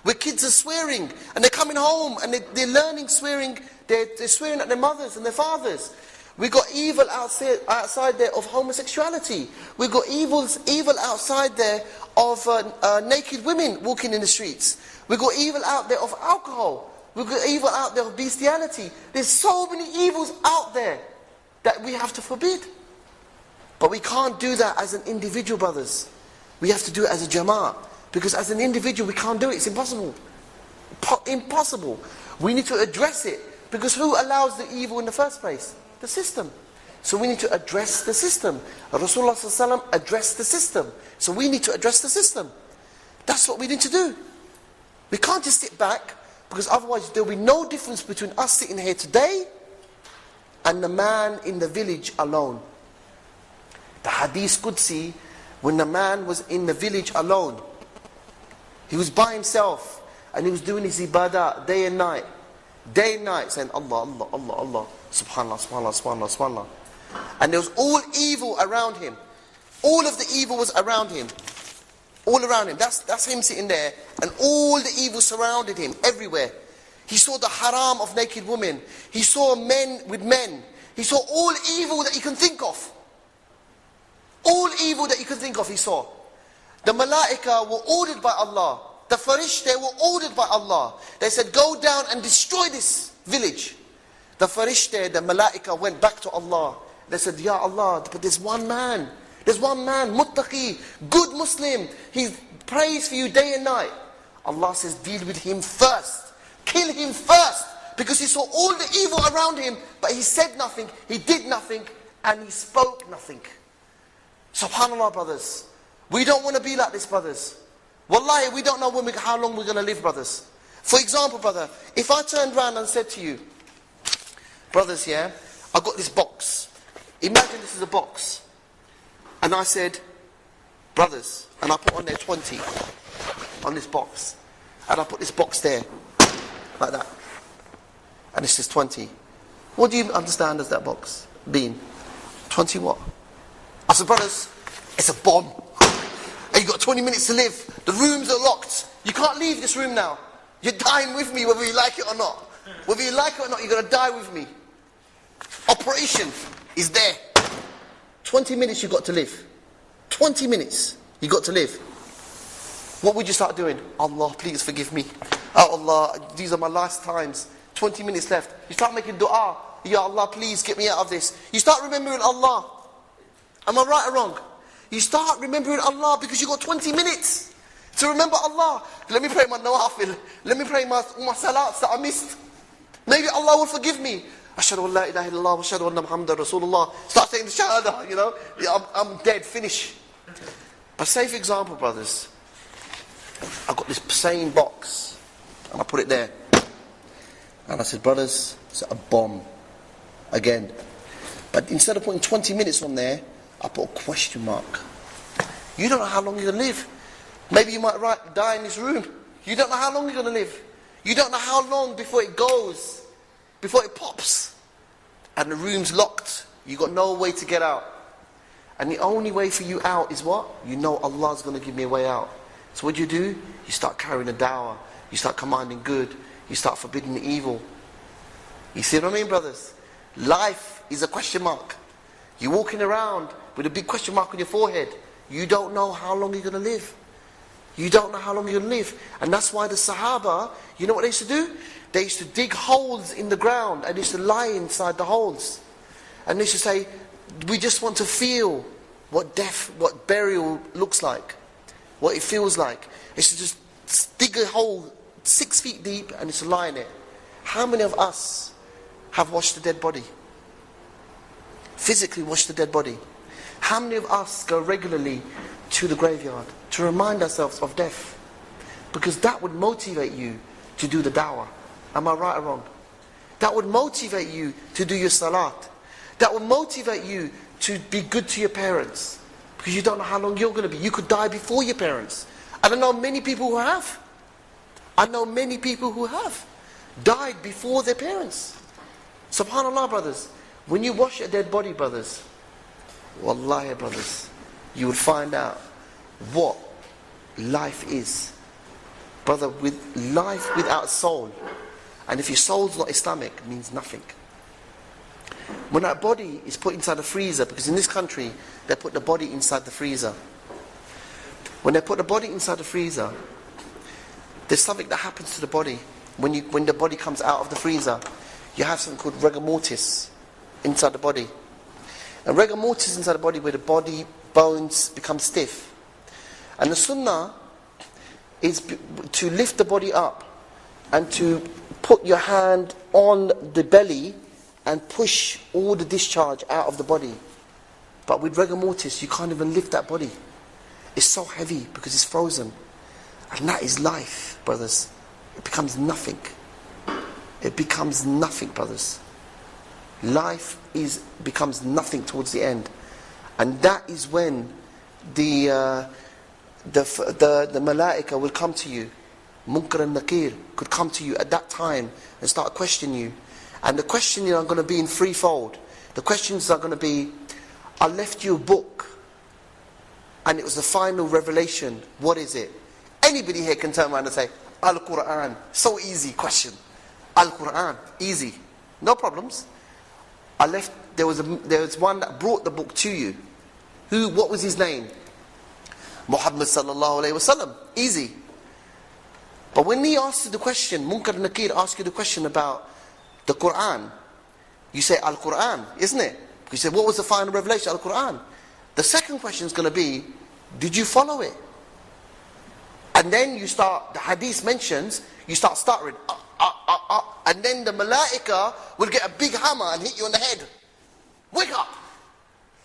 where kids are swearing, and they're coming home and they, they're learning swearing. They're, they're swearing at their mothers and their fathers. We've got evil outside, outside there of homosexuality. We've got evils, evil outside there of uh, uh, naked women walking in the streets. We've got evil out there of alcohol. We've got evil out there of bestiality. There's so many evils out there that we have to forbid. But we can't do that as an individual, brothers. We have to do it as a jama'ah. Because as an individual, we can't do it. It's impossible. Po impossible. We need to address it. Because who allows the evil in the first place? The system. So we need to address the system. Rasulullah addressed the system. So we need to address the system. That's what we need to do. We can't just sit back because otherwise there will be no difference between us sitting here today and the man in the village alone. The Hadith could see when the man was in the village alone, he was by himself and he was doing his ibadah day and night. Day and night saying Allah, Allah, Allah, Allah, Subhanallah, Subhanallah, Subhanallah, Subhanallah. And there was all evil around him. All of the evil was around him. All around him. That's, that's him sitting there. And all the evil surrounded him everywhere. He saw the haram of naked women. He saw men with men. He saw all evil that he can think of. All evil that you can think of, he saw. The malaika were ordered by Allah. The farishta were ordered by Allah. They said, go down and destroy this village. The farishta, the malaika went back to Allah. They said, Ya Allah, but there's one man. There's one man, muttaqi, good Muslim. He prays for you day and night. Allah says, deal with him first. Kill him first. Because he saw all the evil around him, but he said nothing, he did nothing, and he spoke nothing. Subhanallah, brothers. We don't want to be like this, brothers. Wallahi, we don't know we, how long we're going to live, brothers. For example, brother, if I turned around and said to you, brothers, yeah, I got this box. Imagine this is a box. And I said, brothers, and I put on there 20 on this box. And I put this box there, like that. And it says 20. What do you understand as that box being? 20 what? I said, brothers, it's a bomb. And you've got 20 minutes to live. The rooms are locked. You can't leave this room now. You're dying with me whether you like it or not. Whether you like it or not, you're going to die with me. Operation is there. 20 minutes you've got to live. 20 minutes you've got to live. What would you start doing? Allah, please forgive me. Oh Allah, these are my last times. 20 minutes left. You start making dua. Ya Allah, please get me out of this. You start remembering Allah. Am I right or wrong? You start remembering Allah because you got 20 minutes to remember Allah. Let me pray my nawafil. Let me pray my, my salats that I missed. Maybe Allah will forgive me. Ashhadu an la ilaha illallah wa ashhadu anna Muhammadan Rasulullah. Start saying the shahada, you know. I'm, I'm dead, finish. But say for example, brothers, I got this same box and I put it there. And I said, brothers, it's a bomb. Again. But instead of putting 20 minutes on there, I put a question mark. You don't know how long you're going to live. Maybe you might right, die in this room. You don't know how long you're going to live. You don't know how long before it goes, before it pops. And the room's locked. You've got no way to get out. And the only way for you out is what? You know Allah's going to give me a way out. So what do you do? You start carrying a dawah. You start commanding good. You start forbidding evil. You see what I mean, brothers? Life is a question mark. You're walking around with a big question mark on your forehead. You don't know how long you're going to live. You don't know how long you're going to live. And that's why the Sahaba, you know what they used to do? They used to dig holes in the ground and used to lie inside the holes. And they used to say, we just want to feel what death, what burial looks like, what it feels like. They used to just dig a hole six feet deep and it's lie in it. How many of us have washed a dead body? Physically wash the dead body. How many of us go regularly to the graveyard to remind ourselves of death? Because that would motivate you to do the dawah. Am I right or wrong? That would motivate you to do your salat. That would motivate you to be good to your parents. Because you don't know how long you're going to be. You could die before your parents. I know many people who have. I know many people who have died before their parents. SubhanAllah, brothers. When you wash a dead body, brothers, wallahi, brothers, you will find out what life is. Brother, with life without soul, and if your soul's not Islamic, means nothing. When that body is put inside the freezer, because in this country, they put the body inside the freezer. When they put the body inside the freezer, there's something that happens to the body. When, you, when the body comes out of the freezer, you have something called rigor mortis inside the body. And rigor mortis inside the body where the body bones become stiff. And the sunnah is to lift the body up and to put your hand on the belly and push all the discharge out of the body. But with rigor mortis, you can't even lift that body. It's so heavy because it's frozen. And that is life, brothers. It becomes nothing. It becomes nothing, brothers. Life is, becomes nothing towards the end. And that is when the, uh, the, the, the malaika will come to you. Munkar and Nakir could come to you at that time and start questioning you. And the questions are going to be in threefold. The questions are going to be, I left you a book and it was the final revelation. What is it? Anybody here can turn around and say, Al-Quran. So easy question. Al-Quran. Easy. No problems. I left, there was, a, there was one that brought the book to you. Who, what was his name? Muhammad sallallahu alayhi wasallam. Easy. But when he asks you the question, Munkar Nakir asks you the question about the Quran, you say Al Quran, isn't it? You say, what was the final revelation? Al Quran. The second question is going to be, did you follow it? And then you start, the hadith mentions, you start stuttering, uh, uh, uh, uh, and then the malaika will get a big hammer and hit you on the head. Wake up!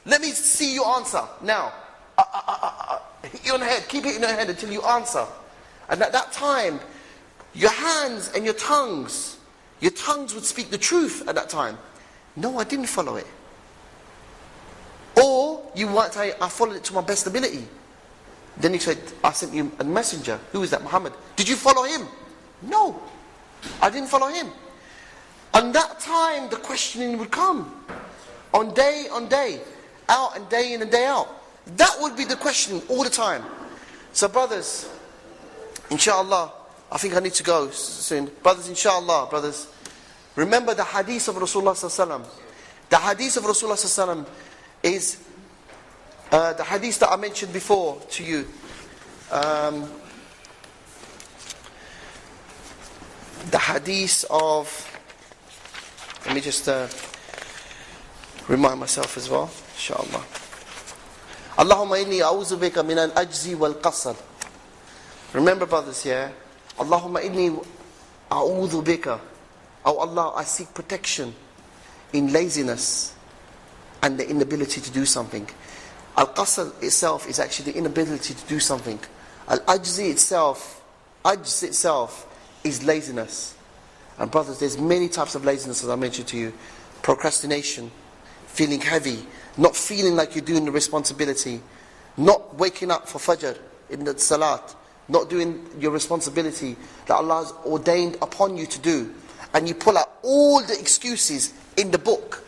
Let me see you answer now. Uh, uh, uh, hit you on the head, keep hitting your head until you answer. And at that time, your hands and your tongues, your tongues would speak the truth at that time. No, I didn't follow it. Or you might say, I followed it to my best ability. Then you said, I sent you a messenger. Who is that? Muhammad. Did you follow him? No. I didn't follow him. On that time, the questioning would come. On day on day. Out and day in and day out. That would be the questioning all the time. So brothers, inshallah, I think I need to go soon. Brothers, inshallah, brothers. Remember the hadith of Rasulullah The hadith of Rasulullah is uh, the hadith that I mentioned before to you. Um, the hadith of, let me just uh, remind myself as well, inshallah. Allahumma inni a'udhu bika min al-ajzi wal-qasr. Remember brothers here, Allahumma inni a'udhu bika. Oh Allah, I seek protection in laziness and the inability to do something. Al-qasr itself is actually the inability to do something. Al-ajzi itself, ajz itself is laziness. And brothers, there's many types of laziness as I mentioned to you. Procrastination, feeling heavy, not feeling like you're doing the responsibility, not waking up for Fajr in the Salat, not doing your responsibility that Allah has ordained upon you to do, and you pull out all the excuses in the book.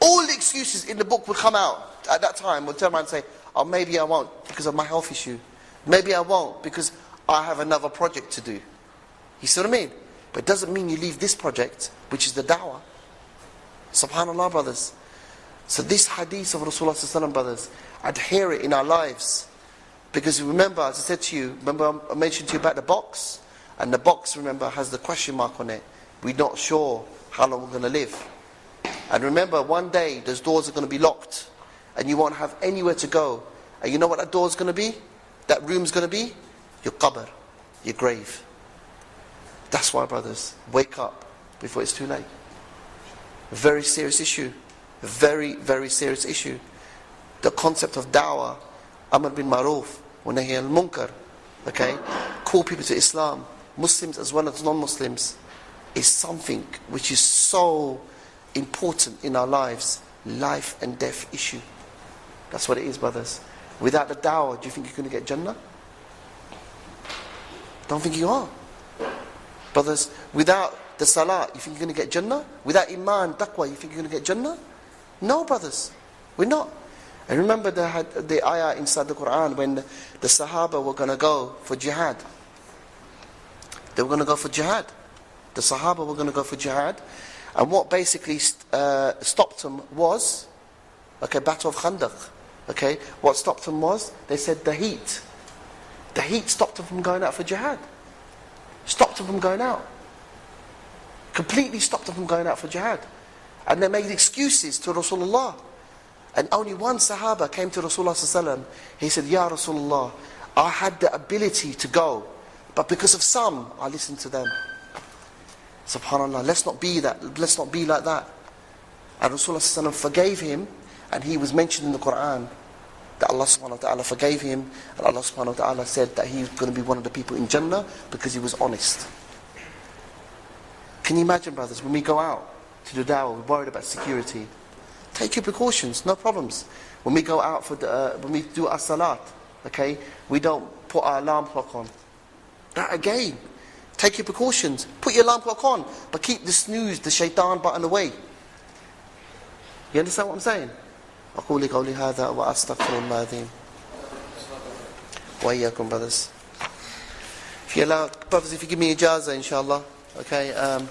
All the excuses in the book will come out at that time. We'll turn around and say, oh, maybe I won't because of my health issue. Maybe I won't because I have another project to do. You see what I mean? But it doesn't mean you leave this project, which is the da'wah. Subhanallah, brothers. So this hadith of Rasulullah brothers, adhere it in our lives. Because remember, as I said to you, remember I mentioned to you about the box? And the box, remember, has the question mark on it. We're not sure how long we're going to live. And remember, one day those doors are going to be locked. And you won't have anywhere to go. And you know what that door is going to be? That room's going to be? Your qabr, your grave. That's why, brothers, wake up before it's too late. A very serious issue. A very, very serious issue. The concept of da'wah, Amr bil Maruf, Nahi al Munkar, okay, call people to Islam, Muslims as well as non Muslims, is something which is so important in our lives. Life and death issue. That's what it is, brothers. Without the da'wah, do you think you're going to get Jannah? Don't think you are. Brothers, without the salah, you think you're going to get Jannah? Without iman, taqwa, you think you're going to get Jannah? No, brothers. We're not. And remember the, had the ayah inside the Quran when the, the Sahaba were going to go for jihad. They were going to go for jihad. The Sahaba were going to go for jihad. And what basically uh, stopped them was, okay, Battle of Khandaq. Okay, what stopped them was, they said the heat. The heat stopped them from going out for jihad. Stopped them from going out. Completely stopped them from going out for jihad. And they made excuses to Rasulullah. And only one Sahaba came to Rasulullah He said, Ya Rasulullah, I had the ability to go. But because of some, I listened to them. Subhanallah, let's not be that. Let's not be like that. And Rasulullah forgave him, and he was mentioned in the Quran that Allah subhanahu wa ta'ala forgave him, and Allah subhanahu wa ta'ala said that he's going to be one of the people in Jannah because he was honest. Can you imagine, brothers, when we go out to the dawah, we're worried about security. Take your precautions, no problems. When we go out for the, uh, when we do our salat, okay, we don't put our alarm clock on. That again, take your precautions. Put your alarm clock on, but keep the snooze, the shaitan button away. You understand what I'm saying? أقول قولي هذا وأستغفر الله العظيم. وإياكم برس في لا تفزي في إجازة إن شاء الله. Okay. um,